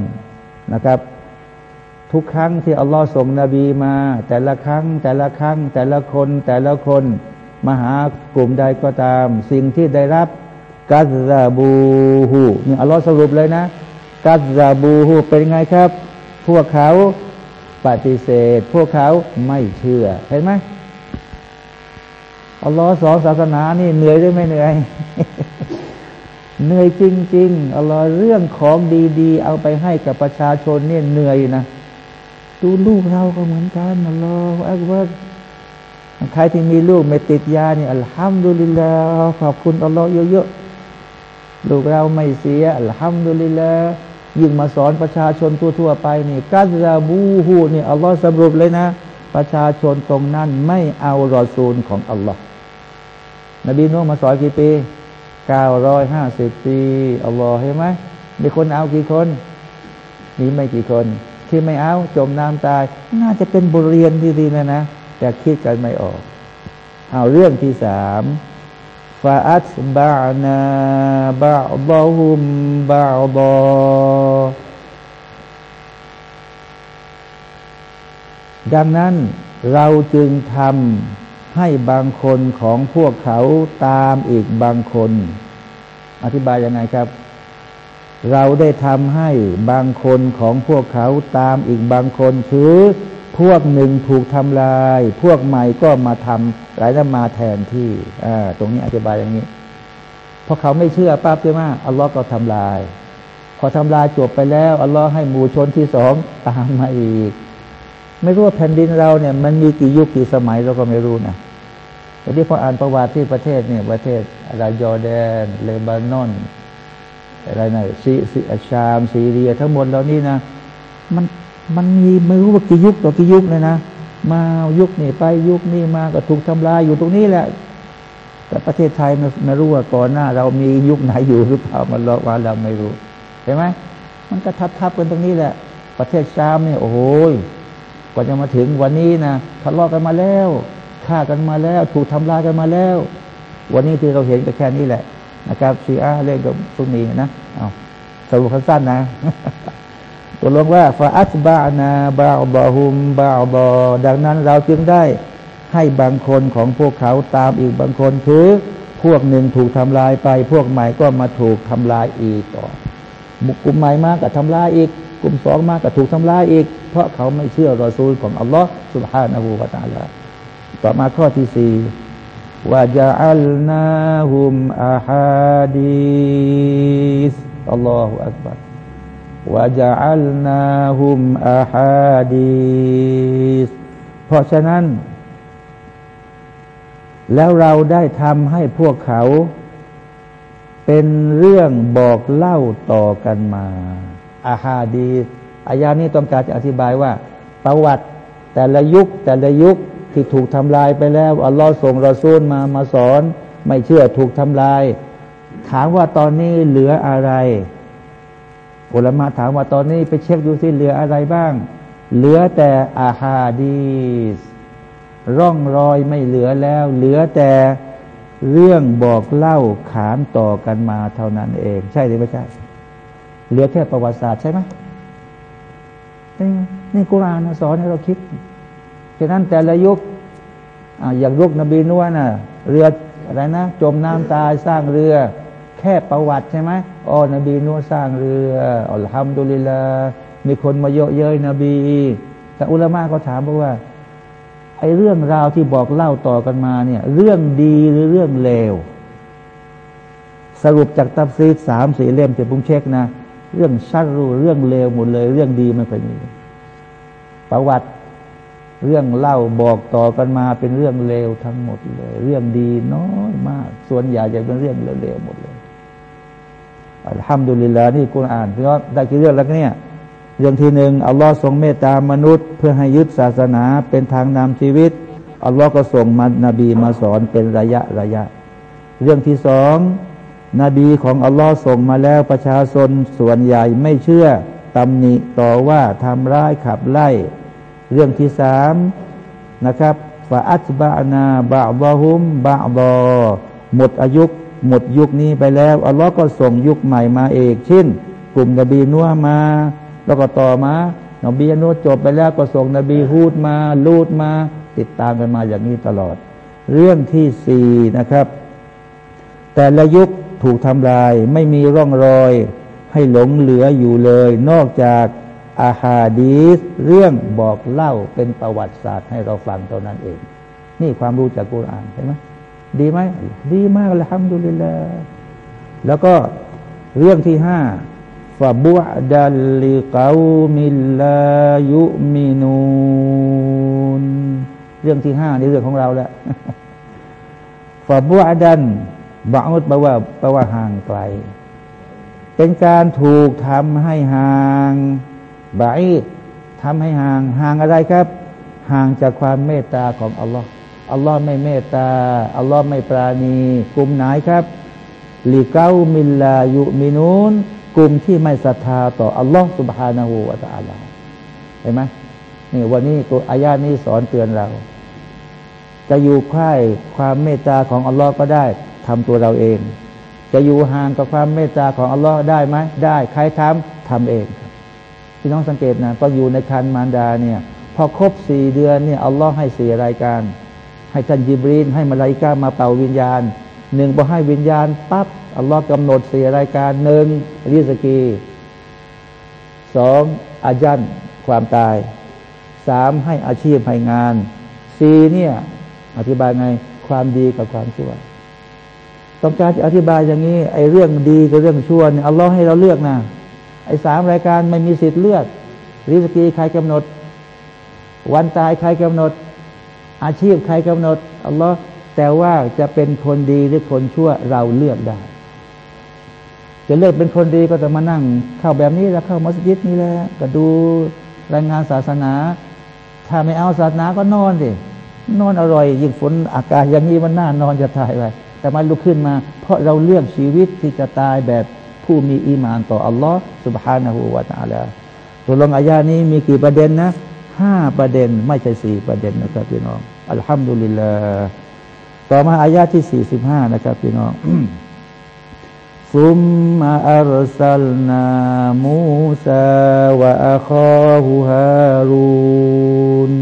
นะครับ ทุกครั้งที่อัลลอฮ์ส่งนบีมา แต่ละครั้ง แต่ละครั้ง แต่ละคนแต่ละคน มาหากลุ่มใดก็ตาม สิ่งที่ได้รับกัซาบูฮูนี่อัลลอฮ์สรุปเลยนะกัซซาบูฮูเป็นไงครับ พวกเขาปฏิเสธ พวกเขาไม่เชื่อ เห็นไหมอัลลอฮ์สอนศาสนานี่เหนื่อยหรือไม่เหนื่อย เหนื่อยจริงๆอัลลอฮ์เรื่องของดีๆ เอาไปให้กับประชาชนเนี่ยเหนื่อยนะดูลูกเราก็เหมือนกันอัลลอฮ์อักบัร ใครที่มีลูกไม่ติดยาเนี่ยอัลฮัมดุลิลลาห์ขอบคุณอัลลอฮ์เยอะๆลูกเราไม่เสียอัลฮัมดุลิลลาห์ยิ่งมาสอนประชาชนทั่วๆไปนี่กัซาบูฮูนี่อัลลอฮ์สรุปเลยนะ ประชาชนตรงนั้นไม่เอารอซูลของอัลลอฮ์นบีนุ่มาสอนกี่ปีเก้าร้อยห้าสิบปีอัลลอฮ์เห็นไหมมีคนเอากี่คนมีไม่กี่คน ที่ไม่เอาจมน้ำตาย น่าจะเป็นบทเรียนดีๆนะนะ แต่คิดกันไม่ออก เอาเรื่องที่สามฟาอัตบานาบาบาฮุมบาบอดังนั้นเราจึงทำให้บางคนของพวกเขาตามอีกบางคน อธิบายยังไงครับ เราได้ทำให้บางคนของพวกเขาตามอีกบางคนคือ พวกหนึ่งถูกทำลาย พวกใหม่ก็มาทำหลายแล้วมาแทนที่ตรงนี้อธิบายอย่างนี้พอเขาไม่เชื่อปั๊บใช่ไหมอัลลอฮ์ก็ทำลาย พอทำลายจบไปแล้วอัลลอฮ์ให้หมู่ชนที่สองตามมาอีก ไม่รู้ว่าแผ่นดินเราเนี่ย มันมีกี่ยุคกี่สมัยเราก็ไม่รู้นะแต่ที่พออ่านประวัติที่ประเทศเนี่ยประเทศอะไรยอร์แดนเลบานอนอะไรนะซีซีชามซีเรียทั้งหมดเหล่านี้นะ มัน มันมีไม่รู้ว่ากี่ยุคต่อกี่ยุคเลยนะมายุคนี้ไปยุคนี้มาก็ถูกทำลายอยู่ตรงนี้แหละ แต่ประเทศไทยไม่ไม่รู้ว่าก่อนหน้า เรามียุคไหนอยู่หรือเปล่ามันราว่าเราไม่รู้เห็นไหมมันก็ทับทับกันตรงนี้แหละ ประเทศชามเนี่ยโอ้โหกว่าจะมาถึงวันนี้นะทะเลาะกันมาแล้วฆ่ากันมาแล้ว ถูกทำลายกันมาแล้ว วันนี้ที่เราเห็นก็แค่นี้แหละนะครับชีอะเล่นกับซุนนีนะเอาสรุปสั้นๆนะ ตกลงว่าฟาอัตบานาบาบาฮุมบาบอดังนั้นเราจึงได้ให้บางคนของพวกเขาตามอีกบางคนคือพวกหนึ่งถูกทำลายไป พวกใหม่ก็มาถูกทำลายอีกต่อบุกลุ่มใหม่มากก็ทำลายอีก กลุ่มสองมากก็ถูกทำลายอีก เพราะเขาไม่เชื่อรอซูลของอัลลอฮ์สุบฮานาหูวาตาลาต่อมาข้อที่สี่ว่าจะอัลนาฮุมอาฮาดีสอัลลอฮฺอักบัร วะจะอัลนาฮุมอาฮาดีเพราะฉะนั้น แล้วเราได้ทำให้พวกเขา เป็นเรื่องบอกเล่าต่อกันมาอาฮาดีอายานี้ต้องการจะอธิบายว่า ประวัติแต่ละยุคแต่ละยุคที่ถูกทำลายไปแล้วอัลลอฮ์ส่งรอซูลมามาสอน ไม่เชื่อถูกทำลาย ถามว่าตอนนี้เหลืออะไร อุลมะถามว่าตอนนี้ไปเช็คดูสิเหลืออะไรบ้าง เหลือแต่อาฮาดีสร่องรอยไม่เหลือแล้ว เหลือแต่เรื่องบอกเล่าขานต่อกันมาเท่านั้นเอง ใช่หรือไม่ใช่ เหลือแค่ประวัติศาสตร์ใช่ไหมนี่นี่กุรานสอนให้เราคิดฉะนั้นแต่ละยุคอย่างยุคนบีนัวน่ะ เรืออะไรนะ จมน้ำตายสร้างเรือ แค่ประวัติใช่ไหมอ๋อนบีนัวสร้างเรืออัลฮัมดุลิลลามีคนมาเยอะเย้ยนบี แต่อุลามะก็ถามบอกว่า ไอ้เรื่องราวที่บอกเล่าต่อกันมาเนี่ย เรื่องดีหรือเรื่องเลว สรุปจากตัฟซีดสามสี่เล่มที่ผมเช็คนะ เรื่องชัดรู้เรื่องเลวหมดเลย เรื่องดีไม่เคยมีประวัติเรื่องเล่าบอกต่อกันมาเป็นเรื่องเลวทั้งหมดเลย เรื่องดีน้อยมาก ส่วนใหญ่จะเป็นเรื่องเลวๆหมดเลย อัลฮัมดุลิลลาห์นี่กุณอ่านเพราะได้กี่เรื่องแล้วเนี่ยเรื่องที่หนึ่งอัลลอฮ์ทรงเมตตามนุษย์ เพื่อให้ยึดศาสนาเป็นทางนำชีวิตอัลลอฮ์ก็ส่งมานบีมาสอนเป็นระยะระยะ เรื่องที่สองนบีของอัลลอฮ์ส่งมาแล้วประชาชนส่วนใหญ่ไม่เชื่อตำหนิต่อว่าทำร้ายขับไล่ เรื่องที่สามนะครับฟาอัตบานาบาบาฮุมบาบอหมดอายุ หมดยุคนี้ไปแล้วอัลลอฮ์ก็ส่งยุคใหม่มาเองเช่น กลุ่มนบีนัวมา แล้วก็ต่อมานบีนัวจบไปแล้วก็ส่งนบีฮูดมา ลูดมา ติดตามกันมาอย่างนี้ตลอด เรื่องที่สี่นะครับ แต่ละยุคถูกทำลายไม่มีร่องรอย ให้หลงเหลืออยู่เลย นอกจากอาฮาดีสเรื่องบอกเล่าเป็นประวัติศาสตร์ให้เราฟังเท่านั้นเอง นี่ความรู้จากกุรอานเห็นไหม ดีไหมดีมากเลยทำดูเลยละแล้วก็เรื่องที่ห้าฟาบุดัลลิกามิลายุมินูนเรื่องที่ห้านี่เรื่องของเราแหละฟาบุดันบางอุดแปลว่าแปลว่าห่างไกล เป็นการถูกทำให้ห่างบาอีทำให้ห่างห่างอะไรครับ ห่างจากความเมตตาของอัลลอฮ์ อัลลอฮ์ไม่เมตตา อัลลอฮ์ไม่ปราณี กลุ่มไหนครับลีเกามิลลายุมินูนกลุ่มที่ไม่ศรัทธาต่ออัลลอฮ์สุบฮานาหูวาตอาลาเห็นไหมนี่วันนี้ตัวอายานี้สอนเตือนเรา จะอยู่ค่ายความเมตตาของอัลลอฮ์ก็ได้ทำตัวเราเอง จะอยู่ห่างกับความเมตตาของอัลลอฮ์ได้ไหมได้ใครทำทำเองพี่น้องสังเกตนะพออยู่ในคันมารดาเนี่ย พอครบสี่เดือนเนี่ยอัลลอฮ์ให้สี่รายการ ให้ท่านยิบรีนให้มาลายกามาเป่าวิญญาณหนึ่งพอให้วิญญาณปั๊บอัลลอฮ์กำหนดสี่รายการหนึ่งริสกีสองอาจันความตายสามให้อาชีพให้งานสี่เนี่ยอธิบายไงความดีกับความชั่ว ต้องการจะอธิบายอย่างนี้ไอ้เรื่องดีกับเรื่องชั่วเนี่ยอัลลอฮ์ให้เราเลือกนะไอ้สามรายการไม่มีสิทธิ์เลือกริสกีใครกำหนด วันตายใครกำหนด อาชีพใครกำหนดอัลลอฮ์แต่ว่าจะเป็นคนดีหรือคนชั่วเราเลือกได้ จะเลือกเป็นคนดีก็จะมานั่ง เข้าแบบนี้แล้วเข้ามัสยิดนี่แหละก็ดูรายงานศาสนา ถ้าไม่เอาศาสนาก็นอนสินอนอร่อย ยิ่งฝนอากาศอย่างนี้มันน่านอนจะตายไปแต่มันลุกขึ้นมา เพราะเราเลือกชีวิตที่จะตายแบบผู้มีอีมานต่ออัลลอฮ์ سبحانه และ تعالى ตัวลงอายานี้มีกี่ประเด็นนะ ห้าประเด็น ไม่ใช่สี่ประเด็นนะครับพี่น้องอัลฮัมดุลิลลาต่อมาอายาที่สี่สิบห้านะครับพี่น้องซุมมาอัลสัลนามูซาวะอัคอฮุฮารุน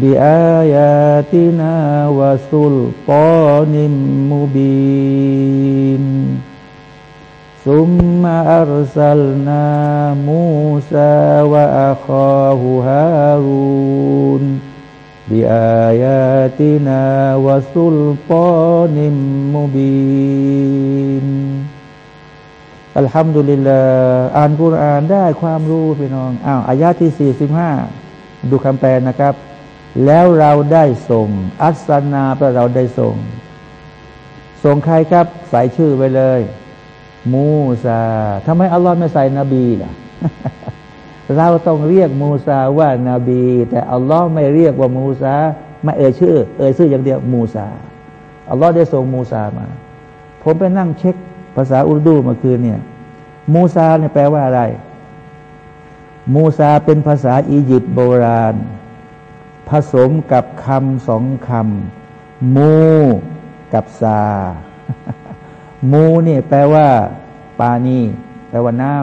บิอายาตินาวะสุลตานิมมุบิน ثم أرسلنا موسى وأخاه هارون بآياتنا وسلطان مبين อัลฮัมดุลิลลาอ่านกุรอานได้ความรู้พี่น้องอ้าวอายาที่สี่สิบห้าดูคำแปลนะครับแล้วเราได้ส่ง อัสนาแปลเราได้ส่ง ส่งใครครับ ใส่ชื่อไปเลย มูซาทำไมอัลลอฮ์ไม่ใส่นบีล่ะ เราต้องเรียกมูซาว่านาบี แต่อัลลอฮ์ไม่เรียกว่ามูซาไม่เอ่ยชื่อ เอ่ยชื่ออย่างเดียวมูซาอัลลอฮ์ได้ส่งมูซามา ผมไปนั่งเช็คภาษาอุรดูเมื่อคืนเนี่ย มูซาเนี่ยแปลว่าอะไร มูซาเป็นภาษาอียิปต์โบราณ ผสมกับคำสองคำมูกับซา มูนี่แปลว่าปานีแปลว่าน้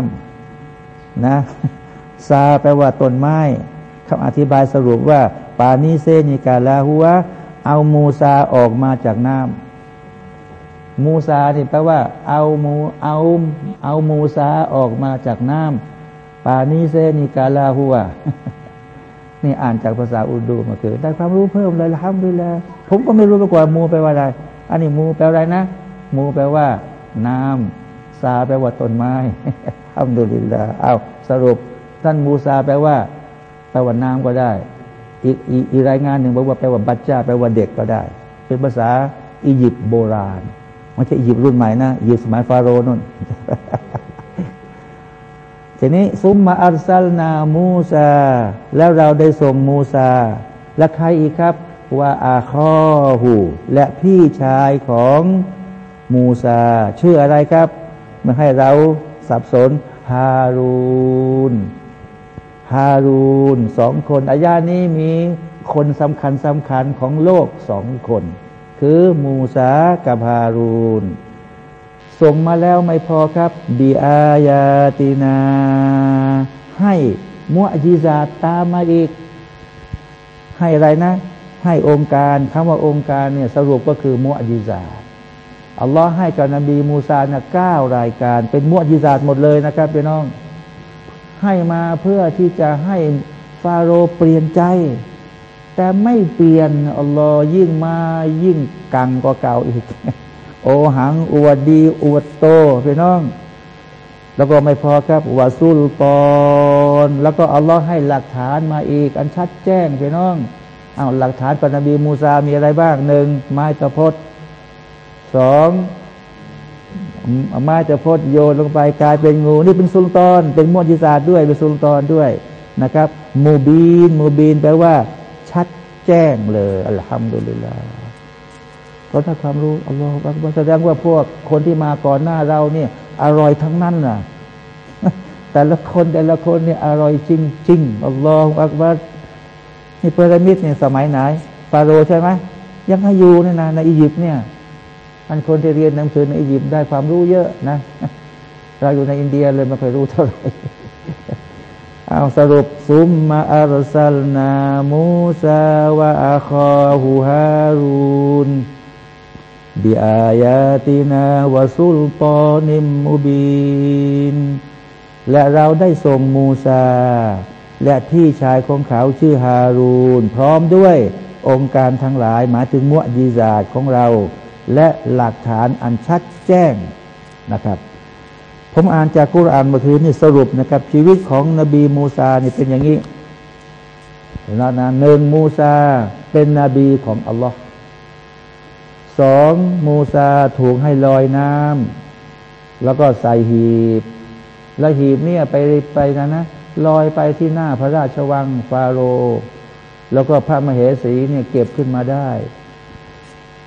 ำนะซาแปลว่าต้นไม้คำอธิบายสรุปว่า ปานีเซนิกาลาหัวเอามูซาออกมาจากน้ำมูซาเนี่แปลว่า เอามูเอาเอามูซาออกมาจากน้ำปานีเซนิกาลาหัวนี่อ่านจากภาษาอุดูมาคือได้ความรู้เพิ่มเลยละครับดูแลผมก็ไม่รู้มาก่อนมูแปลว่าอะไร อันนี้มูแปลว่าอะไรนะ มูแปลว่า น้ำซาแปลว่าต้นไม้ทำดูลิลละเอาสรุป ท่านมูซาแปลว่า แปลว่าน้ำก็ได้ อีกอีกรายงานหนึ่งบอกว่าแปลว่าบัจจาแปลว่าเด็กก็ได้ เป็นภาษาอียิปต์โบราณไม่ใช่อียิปต์รุ่นใหม่นะอียิปต์สมัยฟาโรห์นู่นทีนี้ซุมมาอัลซัลนามูซา แล้วเราได้ส่งมูซา และใครอีกครับ ว่าอาคอหูและพี่ชายของ มูซา ชื่ออะไรครับมาให้เราสับสนฮารูนฮารูนสองคนอายานี้มีคนสำคัญสำคัญของโลกสองคน คือมูซากับฮารูนส่งมาแล้วไม่พอครับบีอายาตินา ให้มุอจิซาตามมาอีก ให้อะไรนะ ให้องค์การคำว่าองค์การเนี่ยสรุปก็คือมุอจิซา อัลลอฮ์ให้กับนบีมูซาเนี่ยเก้ารายการ เป็นมวดยิซาดหมดเลยนะครับพี่น้อง ให้มาเพื่อที่จะให้ฟาโรเปลี่ยนใจ แต่ไม่เปลี่ยนอัลลอฮ์ยิ่งมายิ่งกังกว่าเก่าอีก โอหังอวดดี อวดโตพี่น้อง แล้วก็ไม่พอครับวาซุลปอนแล้วก็อัลลอฮ์ให้หลักฐานมาอีก อันชัดแจ้งพี่น้องเอาหลักฐานปนบีมูซามีอะไรบ้างหนึ่งไม้ตะพด สองไม้ตะพดโยนลงไปกลายเป็นงู นี่เป็นสุลตานเป็นมวจิศาสตร์ด้วยเป็นสุลตานด้วยนะครับ มูบีน มูบีนแปลว่า ชัดแจ้งเลยอัลฮัมดุลิลลาห์ก็ถ้าความรู้อัลลอฮฺแสดงว่าพวกคนที่มาก่อนหน้าเราเนี่ย อร่อยทั้งนั้นน่ะ แต่ละคนแต่ละคนเนี่ยอร่อยจริงๆอัลลอฮฺอักบัรนี่พีระมิดเนี่ยสมัยไหนฟาโรใช่ไหมยังให้อยู่เนี่ยนะในอียิปต์เนี่ย อันคนที่เรียนหนังสือในอียิปต์ได้ความรู้เยอะนะ เราอยู่ในอินเดียเลยไม่เคยรู้เท่าไหร่เอาสรุปซุมมาอัลซัลนามูซาวะอาคอฮูฮารูนบิอายาตินาวะซุลปอนิมมุบินและเราได้ส่งมูซา และพี่ชายของเขาชื่อฮารูน พร้อมด้วยองค์การทั้งหลายหมายถึงมุยีซาดของเรา และหลักฐานอันชัดแจ้งนะครับ ผมอ่านจากกุรอานเมื่อคืนนี่สรุปนะครับ ชีวิตของนบีมูซาเนี่เป็นอย่างนี้นะนะหนึ่งมูซาเป็นนบีของอัลลอฮ์สองมูซาถูกให้ลอยน้ำแล้วก็ใส่หีบ แล้วหีบเนี่ยไปไปนะนะลอยไปที่หน้าพระราชวังฟาโรห์แล้วก็พระมเหสีเนี่ยเก็บขึ้นมาได้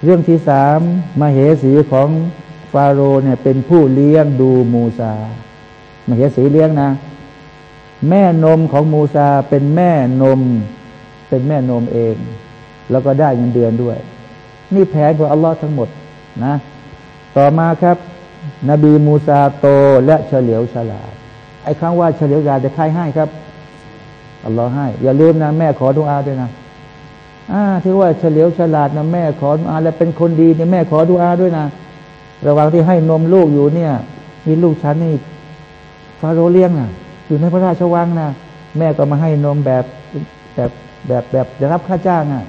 เรื่องที่สามมเหสีของฟาโรห์เนี่ยเป็นผู้เลี้ยงดูมูซามเหสีเลี้ยงนะ แม่นมของมูซาเป็นแม่นม เป็นแม่นมเอง แล้วก็ได้เงินเดือนด้วย นี่แผนของอัลลอฮ์ทั้งหมดนะ ต่อมาครับ นบีมูซาโตและเฉลียวฉลาดไอ้คำว่าเฉลียวฉลาดจะใครให้ครับอัลลอฮ์ให้ อย่าลืมนะ แม่ขอดุอาด้วยนะ อ่าที่ว่าเฉลียวฉลาดนะแม่ขออาและเป็นคนดีเนี่ยแม่ขอดุอาด้วยนะระหว่างที่ให้นมลูกอยู่เนี่ย มีลูกฉันนี่ฟาโรเลี้ยงนะอยู่ในพระราชวังนะแม่ก็มาให้นมแบบแบบแบบแบบจะรับค่าจ้างอะ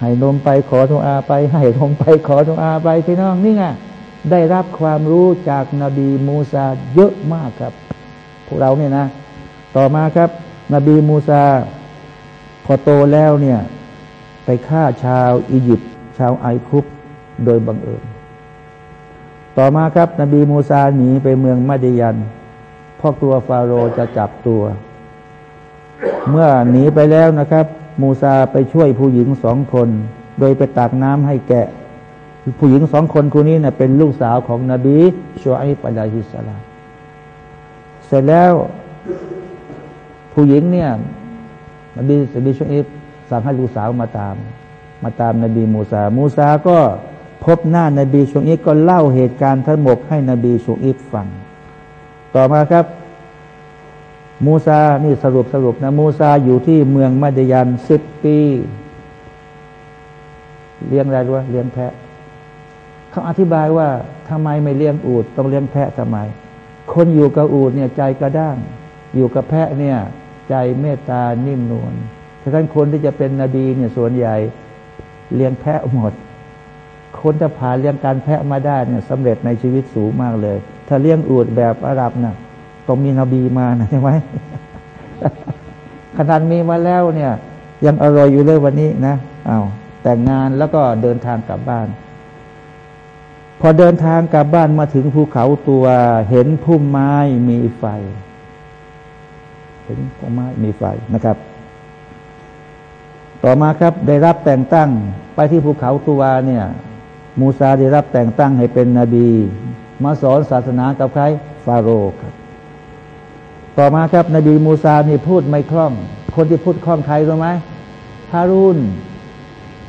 ให้นมไปขอดุอาไป ให้นมไปขอดุอาไปพี่น้องนี่ไงได้รับความรู้จากนบีมูซาเยอะมากครับ พวกเราเนี่ยนะ ต่อมาครับ นบีมูซาพอโตแล้วเนี่ย ฆ่าชาวอียิปต์ชาวไอคุปโดยบังเอิญ ต่อมาครับ นบีมูซาหนีไปเมืองมาดยันเพราะกลัวฟาโรจะจับตัว เมื่อหนีไปแล้วนะครับ มูซาไปช่วยผู้หญิงสองคน โดยไปตักน้ำให้แกะ ผู้หญิงสองคนคนนี้เนะ่ยเป็นลูกสาวของนบีชัวไอปะลาฮิสลาเสร็จแล้วผู้หญิงเนี่ยนบีนบีชุอิบ สั่งให้ลูกสาวมาตาม มาตามนบีมูซา มูซาก็พบหน้านบีชุอิบก็เล่าเหตุการณ์ทั้งหมดให้นบีชุอิบฟัง ต่อมาครับ มูซา นี่สรุปสรุปนะ มูซาอยู่ที่เมืองมัดยันสิบปี เลี้ยงอะไรด้วยเลี้ยงแพะ เขาอธิบายว่าทำไมไม่เลี้ยงอูดต้องเลี้ยงแพะทำไม คนอยู่กับอูดเนี่ยใจกระด้าง อยู่กับแพะเนี่ย ใจเมตตานิ่มนวล ท่านคนที่จะเป็นนบีเนี่ยส่วนใหญ่เลี้ยงแพะหมด คนจะผ่านเลี้ยงการแพะมาได้เนี่ยสำเร็จในชีวิตสูงมากเลย ถ้าเลี้ยงอูดแบบอาหรับนะ่ะต้องมีนบีมานะใช่ไหมขนาดมีมาแล้วเนี่ย ยังอร่อยอยู่เลยวันนี้นะอา้าวแต่งงานแล้วก็เดินทางกลับบ้าน พอเดินทางกลับบ้านมาถึงภูเขาตัวเห็นพุ่มไม้มีไฟถึงพไม้มีไฟนะครับ ต่อมาครับได้รับแต่งตั้งไปที่ภูเขาตัวเนี่ย มูซาได้รับแต่งตั้งให้เป็นนบี มาสอนศาสนากับใครฟาโรห์ครับ ต่อมาครับนบีมูซานี่พูดไม่คล่อง คนที่พูดคล่องใครรู้ไหมฮารูน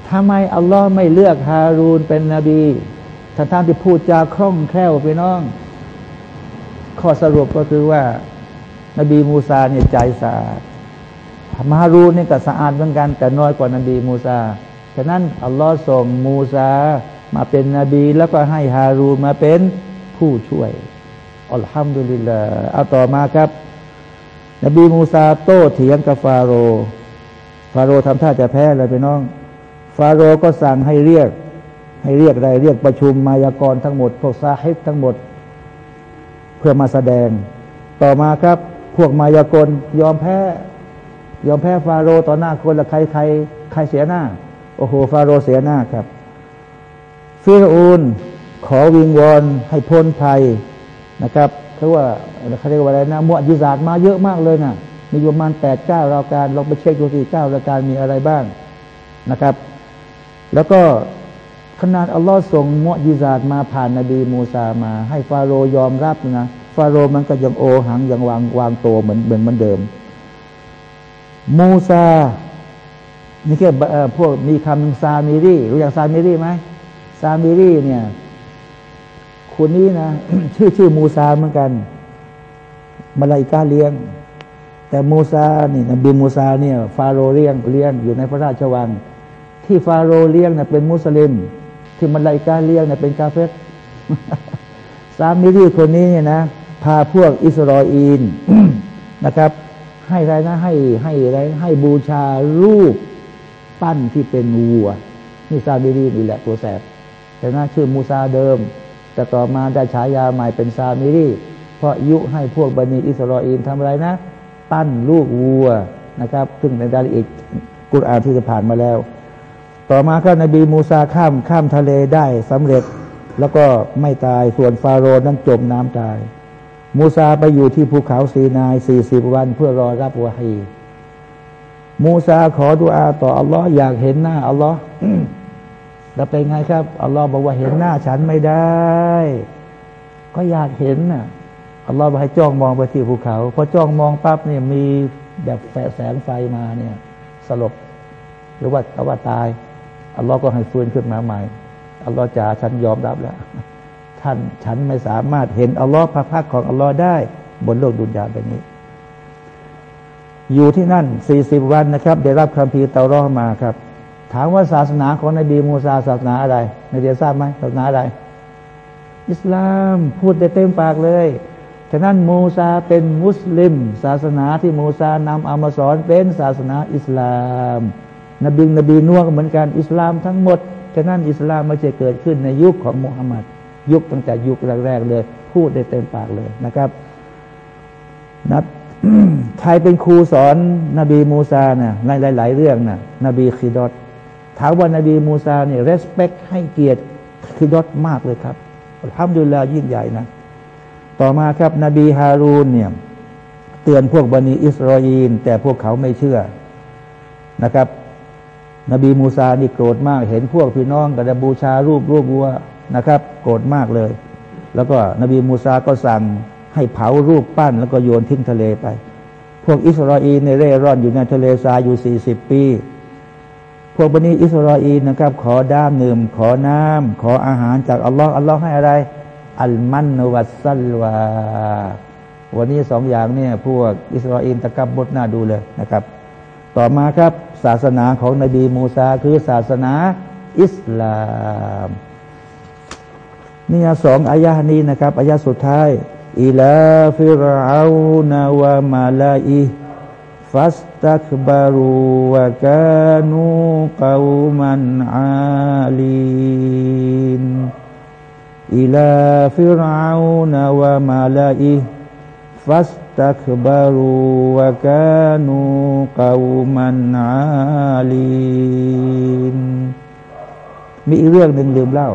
ทำไมอัลลอฮ์ไม่เลือกฮารูนเป็นนบีท่านท่านที่พูดจาคล่องแคล่วไปน้อง ข้อสรุปก็คือว่า นบีมูซาเนี่ยใจสะอาด มารูนี่ก็สะอาดเหมือนกัน แต่น้อยกว่านบีมูซา ฉะนั้นอัลลอฮ์ส่งมูซามาเป็นนบี แล้วก็ให้ฮารูนมาเป็นผู้ช่วยอัลฮัมดุลิลลาเอาต่อมาครับ นบีมูซาโต้เถียงกับฟาโร ฟาโรทำท่าจะแพ้เลยไปน้อง ฟาโรก็สั่งให้เรียก ให้เรียกอะไรเรียกประชุมมายากรทั้งหมด พวกซาฮิบทั้งหมด เพื่อมาแสดง ต่อมาครับ พวกมายากรยอมแพ้ ยอมแพ้ฟาโรต่อหน้าคนละใครใครใครเสียหน้า โอ้โห ฟาโรเสียหน้าครับฟิรูนขอวิงวอนให้พ้นภัยนะครับเขาว่าเขาเรียกว่าอะไรนะมุอจิซาดมาเยอะมากเลยนะมีประมาณแปดเก้ารายการลองไปเช็คดูสิเก้ารายการมีอะไรบ้างนะครับ แล้วก็ขนาดอัลลอฮ์ส่งมุอฺญิซาตมาผ่านนบีมูซามา ให้ฟาโรห์ยอมรับนะฟาโรห์มันก็ยังโอหังยังวางวางตัวเหมือนเหมือนเหมือนเดิม มูซานี่แค่พวกมีคำซามิรีรู้อย่างซามิรีไหมซามิรีเนี่ย คนนี้นะ ชื่อชื่อมูซาเหมือนกัน มาลายกาเลี้ยง แต่มูซานี่นบีมูซาเนี่ย ฟาโรเลี้ยงเลี้ยงอยู่ในพระราชวัง ที่ฟาโรเลี้ยงนะเป็นมุสลิม ที่มาลายกาเลี้ยงนะเป็นกาเฟตซามิรีคนนี้เนี่ยนะ พาพวกอิสราเอลนะครับ ให้อะไรนะ ให้ให้อะไรให้บูชารูปปั้นที่เป็นวัวนี่ซามิรีนี่แหละตัวแสบแต่น่าชื่อมูซาเดิม แต่ต่อมาได้ฉายาใหม่เป็นซามิรีเพราะยุให้พวกบนีอิสราเอลทำอะไรนะ ปั้นลูกวัวนะครับซึ่งในดาริอิกกุรอานที่จะผ่านมาแล้ว ต่อมาก็นบีมูซาข้ามข้ามทะเลได้สำเร็จ แล้วก็ไม่ตายส่วนฟาโรห์นั้นจมน้ำตาย มูซาไปอยู่ที่ภูเขาซีนายสี่สิบวันเพื่อรอรับวะฮีมูซาขอดุอาต่ออัลลอฮ์อยากเห็นหน้าอัลลอฮ์แล้วเป็นไงครับอัลลอฮ์บอกว่าเห็นหน้าฉันไม่ได้ ก็อยากเห็นน่ะอัลลอฮ์บอกให้จ้องมองไปที่ภูเขาพอจ้องมองปั๊บเนี่ยมีแบบแฝแสงไฟมาเนี่ย สลบหรือว่าเอาว่าตายอัลลอฮ์ก็ให้ฟื้นขึ้นมาใหม่อัลลอฮ์จ่าฉันยอมรับแล้ว ท่านฉันไม่สามารถเห็นอัลลอฮ์พระพักของอัลลอฮ์ได้ บนโลกดุนยาแบบนี้ อยู่ที่นั่นสี่สิบวันนะครับ ได้รับคำพีเตารอมาครับ ถามว่าศาสนาของนบีมูซาศาสนาอะไรนบีทราบไหมศาสนาอะไร อิสลามพูดได้เต็มปากเลยฉะนั้นมูซาเป็นมุสลิม ศาสนาที่มูซานำเอามาสอนเป็นศาสนาอิสลาม นบีนบีนัวก็เหมือนกันอิสลามทั้งหมด ฉะนั้นอิสลามไม่จะเกิดขึ้นในยุคของมุฮัมมัด ยุคตั้งแต่ยุคแรก ๆ เลย พูดได้เต็มปากเลยนะครับนับใครเป็นครูสอนนบีมูซานะ่ยหลาย ๆ เรื่องนะ่ะ นบีคิดิรถามว่านบีมูซาเนี่ย respect ให้เกียรติคือยศมากเลยครับทำดูแลยิ่งใหญ่นะ ต่อมาครับนบีฮารูนเนี่ย เตือนพวกบนีอิสราเอลแต่พวกเขาไม่เชื่อนะครับ นบีมูซานี่โกรธมาก เห็นพวกพี่น้องกับบูชารูปรูปวัว นะครับ โกรธมากเลย แล้วก็นบีมูซาก็สั่งให้เผารูปปั้น แล้วก็โยนทิ้งทะเลไป พวกอิสราเอลในเร่ร่อนอยู่ในทะเลทรายอยู่สี่สิบปี พวกบันิอิสราเอลนะครับ ขอด้ามนื่มขอน้ำขออาหารจากอัลลอฮ์อัลลอฮ์ให้อะไร อัลมันนวัสซัลวา วันนี้สองอย่างเนี่ยพวกอิสราเอลตะกับบทหน้าดูเลยนะครับ ต่อมาครับศาสนาของนบีมูซาคือศาสนาอิสลาม นี่สองอายานี้นะครับอายาสุดท้ายإلى فرعون وملئه فاستكبروا وكانوا قوما عالين إلى فرعون وملئه فاستكبروا وكانواกาวมันอาลีนมีอีกเรื่องหนึ่งลืมเล่า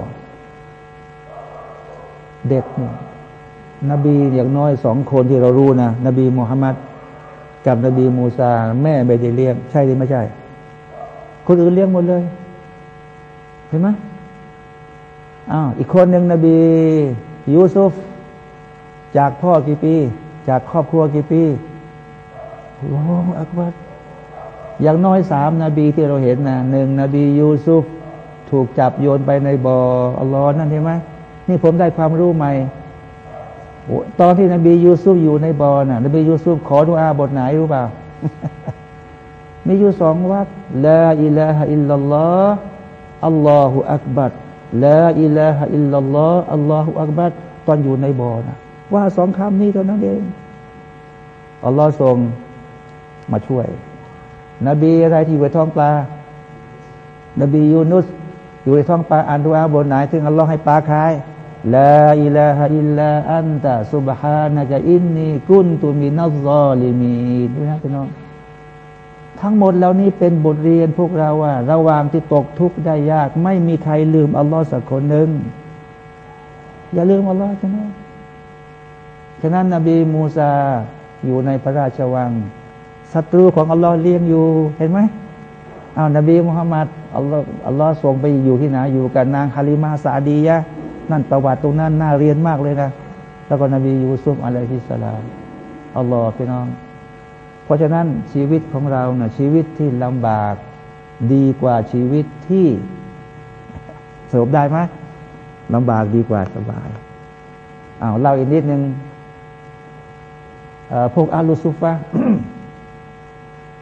เด็กเนี่ยนบีอย่างน้อยสองคนที่เรารู้นะนบีมุฮัมมัดกับนบีมูซา แม่ไม่ได้เลี้ยง ใช่หรือไม่ใช่ คนอื่นเลี้ยงหมดเลย เห็นไหมอ้าวอีกคนหนึ่งนบี ยูซุฟ จากพ่อกี่ปี จากครอบครัวกี่ปีโอ้อักบัดอย่างน้อยสามนาบีที่เราเห็นนะหนึ่งนบียูซุฟ ถูกจับโยนไปในบ่ออัลลอฮ์นั่นเห็นไหม นี่ผมได้ความรู้ใหม่ตอนที่นบียูซุฟอยู่ในบอน่ะนบียูซุฟขอดุอาบทไหนรู้เปล่า มีอยู่สองวัดลาอิลาฮะอิลลัลลอฮ์อัลลอฮฺอักบัดلا إله إلا الله الله أكبر ตอนอยู่ในบ่อนะว่าสองคำนี้เท่านั้นเองอัลลอฮ์ทรงมาช่วย นบีอะไรที่อยู่ในท้องปลา นบียูนุสอยู่ในท้องปลาอ่านดุอาบทไหนถึงอัลลอฮ์ให้ปลาคาย لا إله إلا أنت سبحانك إني كنت من الظالمين ด้วยนะพี่น้องทั้งหมดแล้วนี้เป็นบทเรียนพวกเราว่า ระหว่างที่ตกทุกข์ได้ยาก ไม่มีใครลืมอัลลอฮ์สักคนหนึ่งอย่าลืมอัลลอฮ์ใช่ไหมฉะนั้นนบีมูซาอยู่ในพระราชวังศัตรูของอัลลอฮ์เลี้ยงอยู่เห็นไหมอ้าวนบีมุฮัมมัดอัลลอฮ์อัลลอฮ์ส่งไปอยู่ที่ไหนอยู่กับนางฮาลิมาซาดียะ นั่นประวัติตรงนั้นน่าเรียนมากเลยนะ แล้วก็นบียูซุฟอะลัยฮิสสลามอัลลอฮ์พี่น้อง เพราะฉะนั้นชีวิตของเราเนะ่ยชีวิตที่ลำบากดีกว่าชีวิตที่สบได้ไหมลำบากดีกว่าสบายอ้าวเล่าอีกนิดนึงพวกอาลูซุฟะ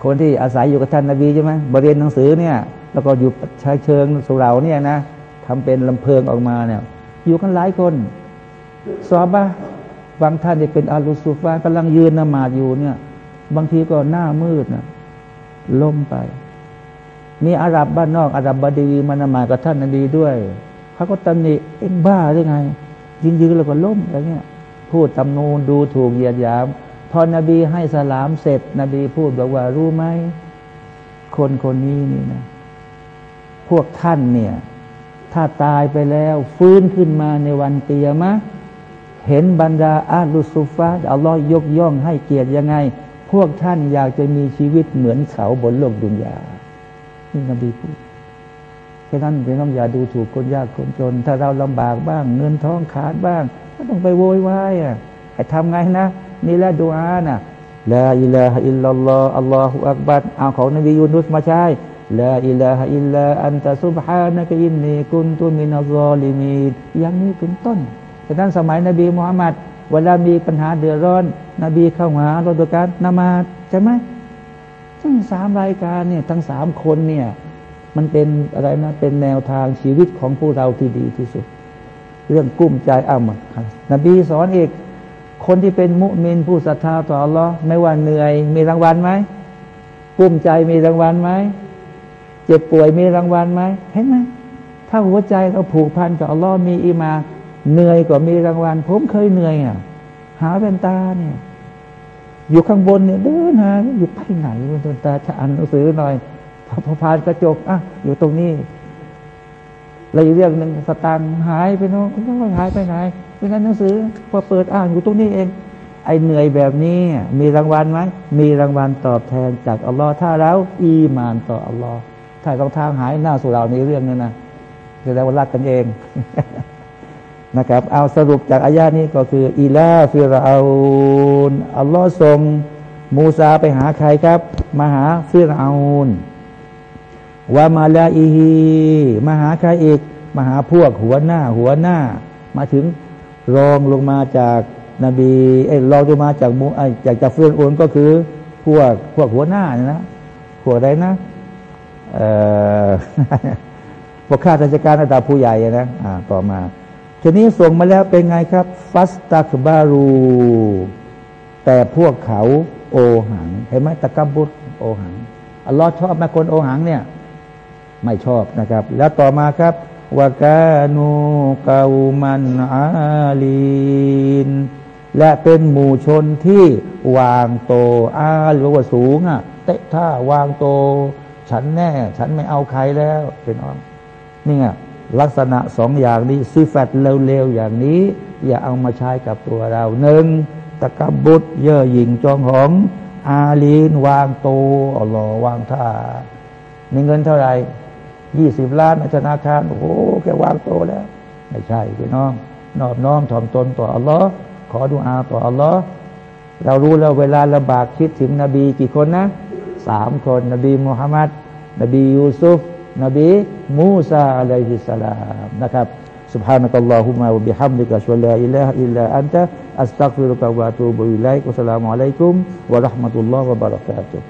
คนที่อาศัยอยู่กับท่านนาบีใช่ไหมบรเรียนหนังสือเนี่ย แล้วก็อยู่ชายเชิงสุเหร่าเนี่ยนะทำเป็นลำเพลิงออกมาเนี่ย อยู่กันหลายคนสอบบะบางท่านที่เป็นอาลูซุฟะกำลังยืนนมาดอยู่เนี่ย บางทีก็หน้ามืดนะล้มไป มีอาหรับบ้านนอกอาหรับบดีมานมากับท่านนบีด้วยเขาก็ตำหนิเอ็งบ้าได้ไง ยืนยืนแล้วก็ล้มอะไรเงี้ย พูดตำนูนดูถูกเหยียดหยาม พอนบีให้สลามเสร็จ นบีพูดบอกว่ารู้ไหมคนคนนี้นี่นะ พวกท่านเนี่ย ถ้าตายไปแล้วฟื้นขึ้นมาในวันเตียมะ เห็นบรรดาอาลุสุฟาอัลลอฮ์ยกย่องให้เกียรติยังไง พวกท่านอยากจะมีชีวิตเหมือนเขาบนโลกดุนยานี่นบีพูดแค่นั้นเป็นต้องอย่าดูถูกคนยากคนจน ถ้าเราลำบากบ้าง เงินท้องขาดบ้างก็ต้องไปโวยวายอะให้ทำไงนะนี่แหละดูอานะลาอิลาฮะอิลลัลลอฮ์อัลลอฮฺอักบัดเอาของนบียูนุสมาใช้ لا إله إلا أنت سبحانك إني كنت من الظالمين อย่างนี้เป็นต้นแต่นั้นสมัยนบีมุฮัมมัดเวลามีปัญหาเดือดร้อน นบีเข้าหาเราโดยการนมาใช่ไหมทั้งสามรายการเนี่ยทั้งสามคนเนี่ยมันเป็นอะไรนะเป็นแนวทางชีวิตของพวกเราที่ดีที่สุด เรื่องกุ้มใจอ้ามนบีสอนอีกคนที่เป็นมุมินผู้ศรัทธาต่ออัลลอฮ์ไม่ว่าเหนื่อยมีรางวัลไหมกุ้มใจมีรางวัลไหม เจ็บป่วยมีรางวัลไหมเห็นไหมถ้าหัวใจเราผูกพันกับอัลลอฮ์มีอีมาเหนื่อยก็มีรางวัล ผมเคยเหนื่อยอะ หาเป็นตาเนี่ย อยู่ข้างบนเนี่ยเดินหาอยู่ไปไหนเป็นตาจะอ่านหนังสือหน่อยพอผ่านกระจกอะอยู่ตรงนี้อะไรเรื่องหนึ่งสตังหายไปน้องหายไปไหนเป็นการหนังสือพอเปิดอ่านอยู่ตรงนี้เอง ไอเหนื่อยแบบนี้ มีรางวัลไหมมีรางวัลตอบแทนจากอัลลอฮ์ถ้าเราอีมานต่ออัลลอฮ์ ถ้ารองทางหายหน้าสุราในเรื่องนี้นะจะได้ว่ารักกันเองนะครับ เอาสรุปจากอายานี้ก็คืออีลาฟิราอูนอัลลอฮ์ทรงมูซาไปหาใครครับ มาหาฟิราอูนวามาลาอีฮีมาหาใครอีก มาหาพวกหัวหน้า หัวหน้า มาถึงรองลงมาจากนบีเอ้รองลงมาจากมูไอจากจากฟื่องโอนก็คือพวกพวกหัวหน้านะพวกอะไรนะ พวกข้าราชการระดับผู้ใหญ่นะอ่าต่อมาทีนี้ส่งมาแล้วเป็นไงครับ ฟัสตักบารู แต่พวกเขาโอหังเห็นไหมตะกับุตโอหังอัลลอฮ์ชอบไหมคนโอหังเนี่ย ไม่ชอบนะครับ แล้วต่อมาครับวากานูกามันอาลีน และเป็นหมู่ชนที่วางโตอาหรือว่าสูงอะเตะท่าวางโต ฉันแน่ ฉันไม่เอาใครแล้วเป็นอ้อมนี่ไงลักษณะสองอย่างนี้ซีแฟตเร็วๆอย่างนี้ อย่าเอามาใช้กับตัวเราหนึ่งตะกบุตรเย่อหยิ่งจองหอง อาลีนวางโตอัลลอฮ์วางท่ามีเงินเท่าไหร่ยี่สิบล้านธนาคาร โอ้โหแกวางโตแล้ว ไม่ใช่พี่น้อง นอบน้อมถ่อมตนต่ออัลลอฮ์ขอดุอาต่ออัลลอฮ์เรารู้แล้วเวลาลำบากคิดถึงนบีกี่คนนะ สามคน นบีมุฮัมมัดนบียูซุฟ นบีมูซาอะลัยฮิสสลามนะครับ سبحانك اللهم وبحمدك أشهد أن لا إله إلا أنت أستغفرك وأتوب إليك والسلام عليكم ورحمة الله وبركاته